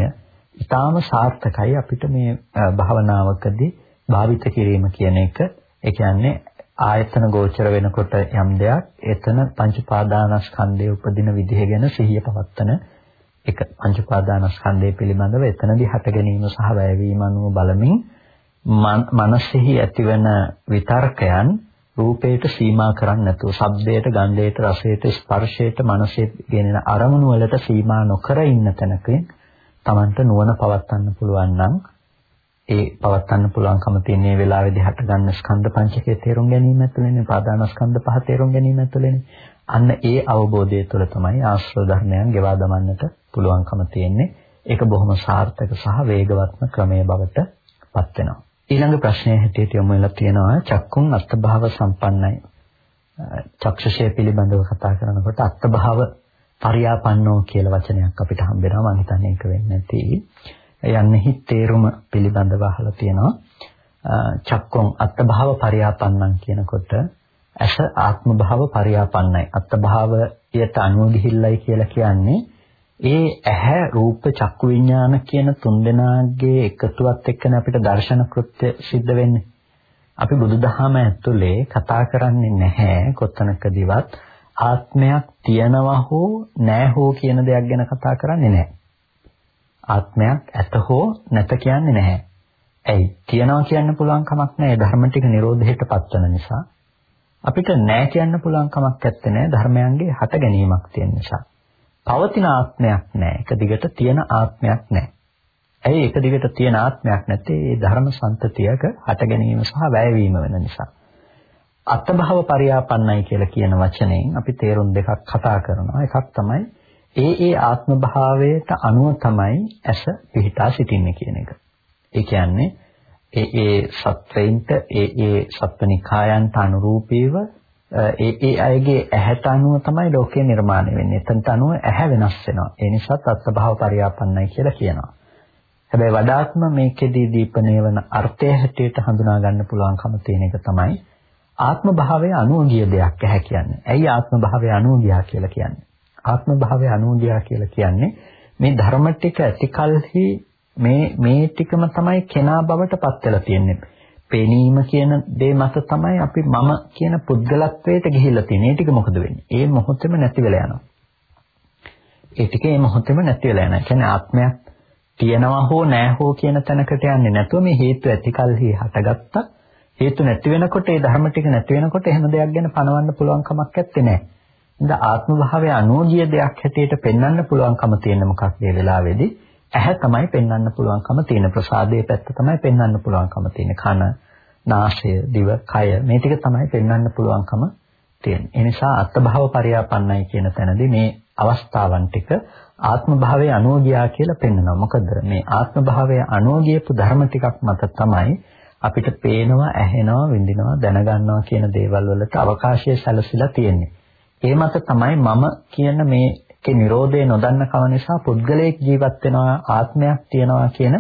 ඊටාම සාර්ථකයි අපිට මේ භාවනාවකදී භාවිත කිරීම කියන එක. ඒ කියන්නේ ආයතන ගෝචර වෙනකොට යම් දෙයක් එතන පංච පාදානස්කන්ධයේ උපදින විදිහ ගැන සිහිය පවත්තන එක පංච පාදානස්කන්ධය පිළිබඳව එතනදී හට ගැනීම සහ වැයවීම අනුව බලමින් මනසෙහි ඇතිවන විතර්කයන් රූපයට සීමා කරන්නේ නැතුව ශබ්දයට, ගන්ධයට, රසයට, ස්පර්ශයට, මනසේ ගෙනෙන අරමුණු වලට සීමා නොකර ඉන්න තැනකින් Tamanට නුවණ පවත්වන්න පුළුවන් නම් ඒ පවත්වන්න පුළුවන්කම තියෙන මේ වෙලාවේදී හටගන්න ස්කන්ධ පංචකයේ තේරුම් ගැනීම ඇතුළේනේ, පාදානස්කන්ධ පහ තේරුම් ගැනීම ඇතුළේනේ. අන්න ඒ අවබෝධය තුළ තමයි ආශ්‍රව ධර්මයන් ගෙවා දමන්නට පුළුවන්කම තියෙන්නේ. ඒක බොහොම සාර්ථක සහ වේගවත්ම ක්‍රමයේ බවට පත් වෙනවා. ඊළඟ ප්‍රශ්නය හැටියට යොමු වෙලා තියෙනවා චක්කුන් අත්භාව සම්පන්නයි. චක්ෂුෂය පිළිබඳව කතා කරනකොට අත්භාව පරියාපන්නෝ කියලා වචනයක් අපිට හම්බ වෙනවා. මම හිතන්නේ ඒක වෙන්නේ නැති. යන්නේහි තේරුම පිළිබඳව අහලා තියෙනවා. චක්කුන් අත්භාව පරියාපන්නං කියනකොට ඇස ආත්ම භාව පරියාපන්නයි. අත්භාවයට අනුව ගිහිල්ලයි කියලා කියන්නේ ඒ ඇහැ රූප චක්කු විඥාන කියන තුන්දෙනාගේ එකතුවත් එක්කනේ අපිට දර්ශන කෘත්‍ය සිද්ධ වෙන්නේ. අපි බුදුදහම ඇතුලේ කතා කරන්නේ නැහැ කොතනකදීවත් ආත්මයක් තියනවා හෝ නැහැ හෝ කියන දෙයක් ගැන කතා කරන්නේ නැහැ. ආත්මයක් ඇත හෝ නැත කියන්නේ නැහැ. ඇයි? තියනවා කියන්න පුළුවන් කමක් නැහැ. ධර්ම ටික නිරෝධයට පත්වන නිසා. අපිට නැහැ කියන්න පුළුවන් කමක් නැත්තේ ධර්මයන්ගේ හට ගැනීමක් තියෙන නිසා. පවතින ආත්මයක් නැහැ. එක දිගට තියෙන ආත්මයක් නැහැ. ඇයි එක දිගට තියෙන ආත්මයක් නැත්තේ? ඒ ධර්ම සම්තතියක හට ගැනීම සහ වැයවීම වෙන නිසා. අත්භව පරියාපන්නයි කියලා කියන වචනයෙන් අපි තේරුම් දෙකක් කතා කරනවා. එකක් තමයි ඒ ඒ ආත්ම භාවයට අනුව තමයි ඇස පිහිටා සිටින්නේ කියන එක. ඒ කියන්නේ ඒ ඒ සත්වයින්ට ඒ ඒ සත්වනිකායන්ට අනුරූපීව ඒ ඒ අයගේ ඇහැට අනුව තමයි ලෝකය නිර්මාණය වෙන්නේ. එතනට අනුව ඇහැ වෙනස් වෙනවා. ඒ නිසා තත්ත්වභාව පරියාපන්නයි කියලා කියනවා. හැබැයි වඩාත්ම මේකෙදී දීපණය වන අර්ථය හැටියට හඳුනා ගන්න පුළුවන්කම තියෙන එක තමයි ආත්ම භාවයේ අනුව ගිය දෙයක් ඇහැ කියන්නේ. ඇයි ආත්ම භාවයේ අනුව ගියා කියලා කියන්නේ? ආත්ම භාවයේ අනුව ගියා කියලා කියන්නේ මේ ධර්ම ටික ඇතිකල්හි මේ මේ ටිකම තමයි කෙනා බවට පත් වෙලා තියෙන්නේ. පෙනීම කියන දේ මත තමයි අපි මම කියන පුද්ගලත්වයට ගිහිල්ලා තියෙන්නේ. ඒ ටික මොකද වෙන්නේ? ඒ මොහොතේම නැති වෙලා යනවා. ඒ ටික ඒ මොහොතේම නැති වෙලා යනවා. කියන්නේ ආත්මයක් තියනවා හෝ නැහැ හෝ කියන තැනකට යන්නේ නැතුව මේ හේතු ඇතිකල්හි හටගත්තා. හේතු නැති වෙනකොට ඒ ධර්ම ටික නැති වෙනකොට එහෙම දෙයක් ගැන පණවන්න පුළුවන් කමක් නැත්තේ නෑ. ඉතින් ආත්ම භාවයේ අනෝගිය දෙයක් හැටියට පෙන්වන්න පුළුවන්කම තියෙන මොකක්ද මේ වෙලාවේදී? ඇහැ තමයි පෙන්වන්න පුළුවන්කම තියෙන ප්‍රසාදයේ පැත්ත තමයි පෙන්වන්න පුළුවන්කම තියෙන කන නාසය දිව කය මේ ටික තමයි පෙන්වන්න පුළුවන්කම තියෙන්නේ. ඒ නිසා අත්භව පරියාපන්නයි කියන තැනදී මේ අවස්ථාවන් ටික ආත්ම භාවයේ අනෝගියා කියලා පෙන්වනවා. මොකද මේ ආත්ම භාවයේ අනෝගියපු ධර්ම ටිකක් මත තමයි අපිට පේනවා, ඇහෙනවා, විඳිනවා, දැනගන්නවා කියන දේවල් වලට අවකාශය සැලසিলা තියෙන්නේ. ඒ මත තමයි මම කියන මේ ඒකේ Nirodhe නොදන්න කම නිසා පුද්ගලයෙක් ජීවත් වෙනවා ආත්මයක් තියනවා කියන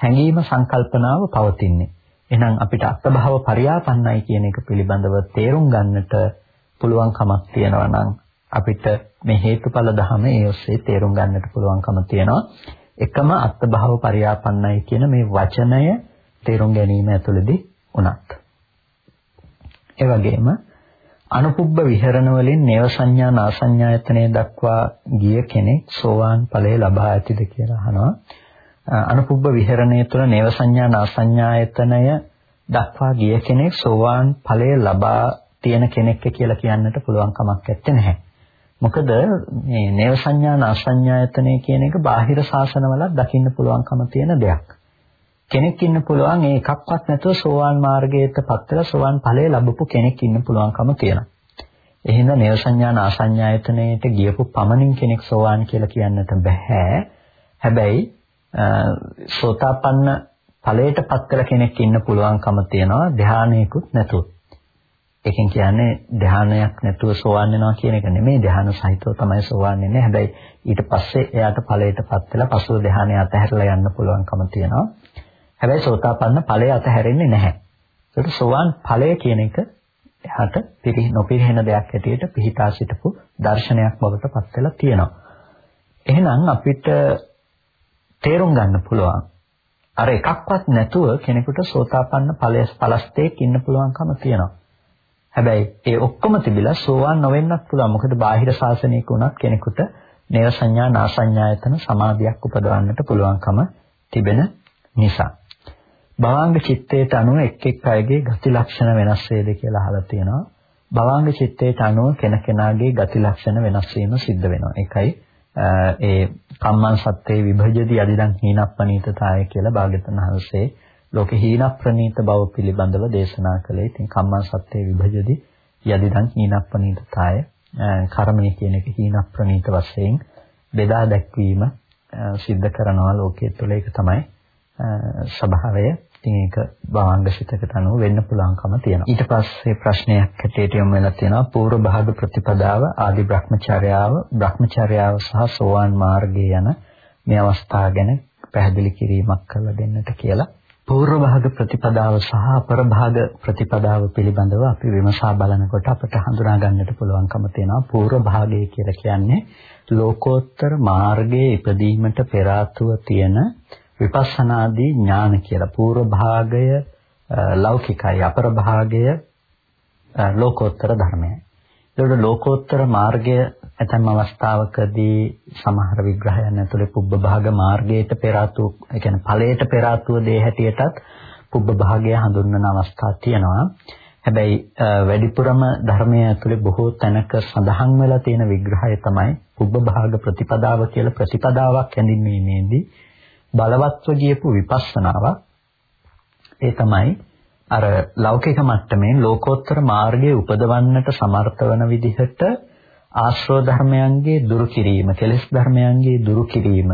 හැඟීම සංකල්පනාව පවතින්නේ. එහෙනම් අපිට අත්භව පරියාපන්නයි කියන එක පිළිබඳව තේරුම් ගන්නට පුළුවන්කමක් තියෙනවා නම් අපිට මේ හේතුඵල ධම ඒ ඔස්සේ තේරුම් ගන්නට පුළුවන්කම තියෙනවා. එකම අත්භව පරියාපන්නයි කියන මේ වචනය තේරුම් ගැනීම ඇතුළතදී උනත්. ඒ වගේම අනුපුබ්බ විහරණ වලින් නේව සංඥා නාසඤ්ඤායතනෙ දක්වා ගිය කෙනෙක් සෝවාන් ඵලය ලබා ඇතිද කියලා අහනවා. අනුපුබ්බ විහරණය තුළ නේව සංඥා නාසඤ්ඤායතනය දක්වා ගිය කෙනෙක් සෝවාන් ඵලය ලබා තියෙන කෙනෙක් කියලා කියන්නට පුළුවන් කමක් නැත්තේ නැහැ. මොකද මේ නේව සංඥා නාසඤ්ඤායතනය කියන එක බාහිර ශාසනවල දකින්න පුළුවන්කම තියෙන දෙයක්. කෙනෙක් ඉන්න පුළුවන් ඒ එකක්වත් නැතුව සෝවාන් මාර්ගයටපත් වෙලා සෝවාන් ඵලය ලැබපු කෙනෙක් ඉන්න පුළුවන්කම තියෙනවා. එහෙනම් නේව සංඥා නාසඤ්ඤායතනයට ගියපු පමණින් කෙනෙක් සෝවාන් කියලා කියන්නට බෑ. හැබැයි සෝතාපන්න ඵලයටපත් වෙලා කෙනෙක් ඉන්න පුළුවන්කම තියෙනවා ධානයකුත් නැතුව. ඒකෙන් කියන්නේ ධානයක් නැතුව සෝවාන් වෙනවා කියන එක නෙමෙයි ධාන සහිතව තමයි සෝවාන් වෙන්නේ. හැබැයි ඊට පස්සේ එයාට ඵලයටපත් වෙලා පසුව ධානය අතහැරලා යන්න පුළුවන්කම තියෙනවා. හැබැයි සෝතාපන්න ඵලය අතහැරෙන්නේ නැහැ. ඒකට සෝවාන් ඵලය කියන එක එහාට පිරි නොපිරිහෙන දෙයක් ඇටියට පිහිටා සිටපු දර්ශනයක් බවට පත් වෙලා තියෙනවා. එහෙනම් අපිට තේරුම් ගන්න පුළුවන් අර එකක්වත් නැතුව කෙනෙකුට සෝතාපන්න ඵලයස් පලස්තේක් ඉන්න පුළුවන්කම තියෙනවා. හැබැයි ඒ ඔක්කොම තිබිලා සෝවාන් නොවෙන්නත් පුළුවන්. මොකද බාහිර ශාසනයක උනත් කෙනෙකුට නේව සංඥා නාසඤ්ඤායතන සමාධියක් උපදවන්නට පුළුවන්කම තිබෙන නිසා. භවාංග චිත්තයට අනුව එක් එක් අයගේ ගති ලක්ෂණ වෙනස් වේද කියලා අහලා තියෙනවා. භවාංග චිත්තයට අනුව කෙනකෙනාගේ ගති ලක්ෂණ වෙනස් වීම සිද්ධ වෙනවා. ඒකයි ඒ කම්මං සත්‍යේ විභජති අදිදං හීනප්පනීතතාය කියලා භාග්‍යවතුන් වහන්සේ ලෝක හීන ප්‍රනීත බව පිළිබඳව දේශනා කළේ. ඉතින් කම්මං සත්‍යේ විභජති යදිදං හීනප්පනීතතාය කර්මය කියන එක හීන ප්‍රනීත වශයෙන් බෙදා දැක්වීම සිද්ධ කරනවා ලෝකයේ තුල ඒක තමයි ස්වභාවය ඉතින් ඒක භාංගසිතකට අනුව වෙන්න පුළුවන්කම තියෙනවා. ඊට පස්සේ ප්‍රශ්නයක් හැටියට යොමු වෙලා තියෙනවා පූර්ව භාග ප්‍රතිපදාව ආදි භ්‍රමචර්යාව භ්‍රමචර්යාව සහ සෝවාන් මාර්ගය යන මේ අවස්ථා ගැන පැහැදිලි කිරීමක් කරලා දෙන්නට කියලා. පූර්ව භාග ප්‍රතිපදාව සහ අපර භාග ප්‍රතිපදාව පිළිබඳව අපි විමසා බලනකොට අපට හඳුනා ගන්නට පුළුවන්කම තියෙනවා පූර්ව භාගය කියලා කියන්නේ ලෝකෝත්තර මාර්ගයේ ඉපදීමට පෙර තියෙන විපස්සනාදී ඥාන කියලා పూర్ව භාගය ලෞකිකයි අපර භාගය ලෝකෝත්තර ධර්මයයි. ඒකට ලෝකෝත්තර මාර්ගය ඇතැම් අවස්ථාවකදී සමහර විග්‍රහයන් ඇතුලේ පුබ්බ භාග මාර්ගයට පෙර ආතු ඒ කියන්නේ ඵලයට පෙර ආතුව දේ හැටියටත් පුබ්බ භාගය හඳුන්වන අවස්ථා තියෙනවා. හැබැයි වැඩිපුරම ධර්මයේ ඇතුලේ බොහෝ තැනක සඳහන් වෙලා තියෙන විග්‍රහය තමයි පුබ්බ භාග ප්‍රතිපදාව කියලා ප්‍රතිපදාවක් හැඳින්වීමේදී බලවත්ව ගියපු විපස්සනාවක් ඒ තමයි අර ලෞකික මට්ටමේ ලෝකෝත්තර මාර්ගයේ උපදවන්නට සමර්ථ වන විදිහට ආශ්‍රව ධර්මයන්ගේ දුරු කිරීම, කෙලෙස් ධර්මයන්ගේ දුරු කිරීම,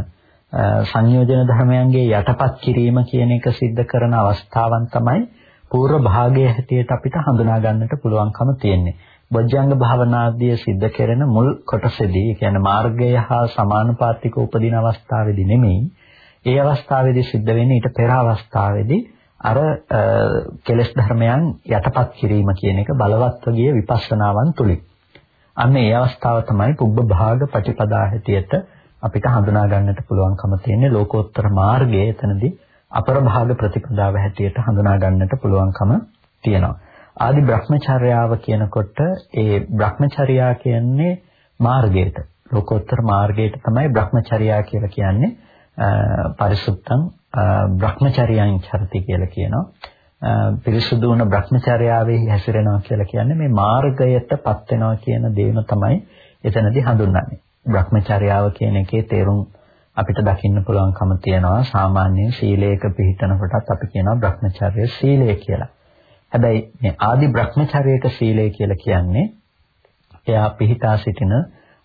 සංයෝජන ධර්මයන්ගේ යටපත් කිරීම කියන එක सिद्ध කරන අවස්ථාවන් තමයි පූර්ව භාගයේ හැටියට අපිට හඳුනා ගන්නට පුළුවන්කම තියෙන්නේ. බොජ්ජංග භාවනාදී सिद्ध කරන මුල් කොටසේදී, කියන්නේ මාර්ගය හා සමානුපාතික උපදින අවස්ථාවේදී නෙමෙයි ඒ අවස්ථාවේදී සිද්ධ වෙන්නේ ඊට පෙර අවස්ථාවේදී අර කෙලෙස් ධර්මයන් යටපත් කිරීම කියන එක බලවත්ව ගිය විපස්සනාවන් තුලින්. අන්න ඒ අවස්ථාව තමයි පුබ්බ භාග ප්‍රතිපදා හැටියට අපිට හඳුනා ගන්නට පුළුවන්කම තියෙන්නේ ලෝකෝත්තර මාර්ගයේ එතනදී අපර භාග ප්‍රතිපදාව හැටියට හඳුනා ගන්නට පුළුවන්කම තියෙනවා. ආදි බ්‍රහ්මචර්යාව කියනකොට ඒ බ්‍රහ්මචර්යා කියන්නේ මාර්ගයට ලෝකෝත්තර මාර්ගයට තමයි බ්‍රහ්මචර්යා කියලා කියන්නේ. පරිසුත්තං බ්‍රහ්මචර්යයන් චරති කියලා කියනවා. පිරිසුදු වුණ බ්‍රහ්මචර්යාවේ හැසිරෙනවා කියලා කියන්නේ මේ මාර්ගයටපත් වෙනවා කියන දේම තමයි එතනදී හඳුන්වන්නේ. බ්‍රහ්මචර්යාව කියන එකේ තේරුම් අපිට දකින්න පුළුවන්කම තියෙනවා සාමාන්‍ය සීලයක පිළිපිටන කොටත් අපි කියනවා බ්‍රහ්මචර්ය සීලය කියලා. හැබැයි මේ ආදි බ්‍රහ්මචර්යයක සීලය කියලා කියන්නේ එයා පිළිපිටා සිටින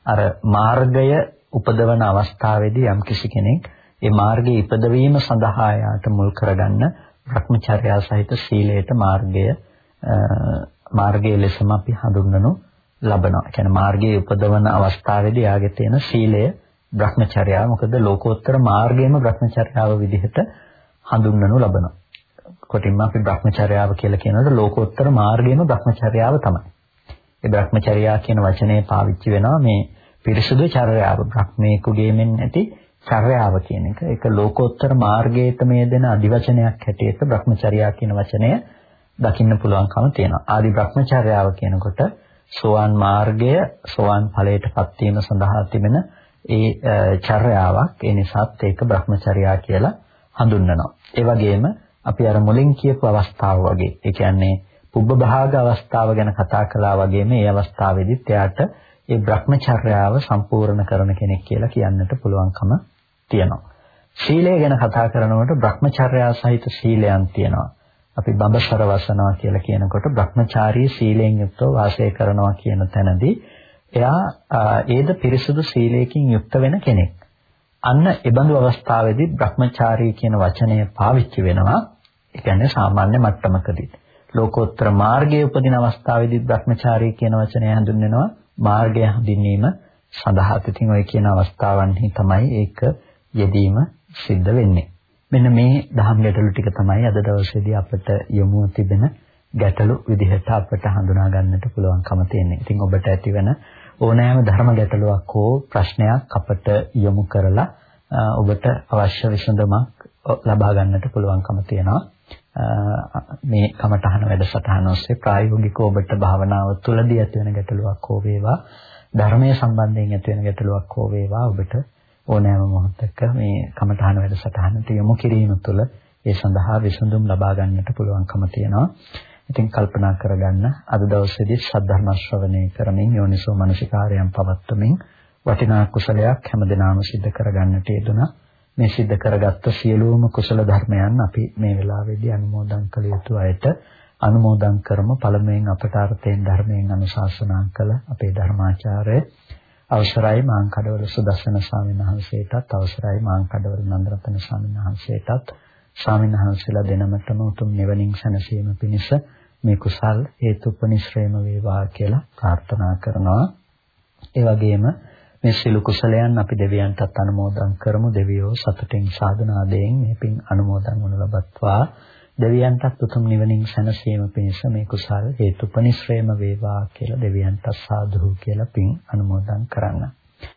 අර මාර්ගය උපදවන අවස්ථාවේදී යම් කිසි කෙනෙක් ඒ මාර්ගයේ ඉපදවීම සඳහා යාට මුල් කරගන්න භ්‍රමචර්යා සහිත සීලයට මාර්ගය මාර්ගයේ ලෙසම අපි හඳුන්වනු ලබනවා. ඒ කියන්නේ මාර්ගයේ උපදවන අවස්ථාවේදී යාගේ තියෙන සීලය භ්‍රමචර්යාව. මොකද ලෝකෝත්තර මාර්ගයේම භ්‍රමචර්යාව විදිහට හඳුන්වනු ලබනවා. කොටින්ම අපි භ්‍රමචර්යාව කියලා කියනකොට ලෝකෝත්තර මාර්ගයේම භ්‍රමචර්යාව තමයි. ඒ Brahmacharya කියන වචනේ පාවිච්චි වෙනවා මේ පිරිසුදු චර්යාව බ්‍රහ්මේකුගේ මෙන් ඇති චර්යාව කියන එක. ඒක ලෝකෝත්තර මාර්ගයේත මේ දෙන අදිවචනයක් හැටියට Brahmacharya කියන වචනය දකින්න පුළුවන්කම තියෙනවා. ආදි Brahmacharyaව කියනකොට සෝවාන් මාර්ගය සෝවාන් ඵලයටපත් වීම සඳහා තිබෙන ඒ චර්යාවක්. ඒ නිසාත් ඒක Brahmacharya කියලා හඳුන්වනවා. ඒ වගේම අපි අර මුලින් කියපු අවස්ථාව වගේ. ඒ කියන්නේ පුබ්බ භාග අවස්ථාව ගැන කතා කළා වගේම මේ අවස්ථාවේදීත් එයාට ඒ Brahmacharyaව සම්පූර්ණ කරන කෙනෙක් කියලා කියන්නට පුළුවන්කම තියෙනවා. සීලය ගැන කතා කරනකොට Brahmacharya සහිත සීලයන් තියෙනවා. අපි බඹසර වසනවා කියලා කියනකොට Brahmachari සීලයෙන් යුක්තව වාසය කරනවා කියන තැනදී එයා ඒද පිරිසුදු සීලයකින් යුක්ත වෙන කෙනෙක්. අන්න ඒබඳු අවස්ථාවේදී Brahmachari කියන වචනය පාවිච්චි වෙනවා. ඒ කියන්නේ සාමාන්‍ය මට්ටමකදී. ලෝකෝත්තර මාර්ගයේ උපදින අවස්ථාවේදී Brahmachari කියන වචනය හඳුන්වනවා මාර්ගය හඳුන්වීම සඳහා. ඉතින් ওই කියන අවස්ථාවන්හි තමයි ඒක යෙදීම සිද්ධ වෙන්නේ. මෙන්න මේ දහම් ගැටලු ටික තමයි අද දවසේදී අපිට යොමු තිබෙන ගැටලු විදිහට අපිට හඳුනා ගන්නට පුළුවන්කම තියෙන්නේ. ඉතින් ඔබට ඇතිවෙන ඕනෑම ධර්ම ගැටලුවක් හෝ ප්‍රශ්නයක් අපිට යොමු කරලා ඔබට අවශ්‍ය විසඳුමක් ලබා ගන්නට පුළුවන්කම තියෙනවා. මේ කමඨහන වැඩසටහන ඔස්සේ ප්‍රායෝගිකව ඔබට භාවනාව තුළදී ඇති වෙන ගැටලුවක් හෝ වේවා ධර්මයේ සම්බන්ධයෙන් ඇති වෙන ගැටලුවක් හෝ වේවා ඔබට ඕනෑම මොහොතක මේ කමඨහන වැඩසටහනට යොමු කිරීම තුළ ඒ සඳහා විසඳුම් ලබා ගන්නට පුළුවන්කම තියෙනවා. ඉතින් කල්පනා කරගන්න අද දවසේදී සද්ධර්ම ශ්‍රවණය කරමින් යෝනිසෝ මනසිකාරයන් පවත්වමින් වටිනා කුසලයක් හැමදෙනාම සිද්ධ කරගන්නට යෙදුණා. මේ සිද්ධ කරගත්ත සියලුම කුසල ධර්මයන් අපි මේ වෙලාවේදී අනුමෝදන් කළ යුතු අයට අනුමෝදන් කරමු. පළමුවෙන් අපට අර්ථයෙන් ධර්මයෙන් අනුශාසනා කළ අපේ ධර්මාචාර්ය අවසරයි මාං කඩවල සුදස්සන ස්වාමීන් වහන්සේටත් අවසරයි මාං කඩවල නන්දරතන ස්වාමීන් වහන්සේටත්. ස්වාමීන් වහන්සේලා දෙනමතම උතුම් නිවනින් සැනසීම පිණිස මේ කුසල් හේතුපනිශ්‍රේම වේවා කියලා ප්‍රාර්ථනා කරනවා. ඒ වගේම මේ සිළු කුසලයන් අපි දෙවියන්ටත් අනුමෝදන් කරමු. දෙවියෝ සතුටින් සාධනාදයෙන් මේ පින් අනුමෝදන් වනු ලබත්වා. දෙවියන්ටත් උතුම් නිවනින් සැනසීම පිණිස මේ කුසල් හේතුපනිශ්‍රේම වේවා කියලා දෙවියන්ට සාදු කියලා පින් අනුමෝදන් කරන්න.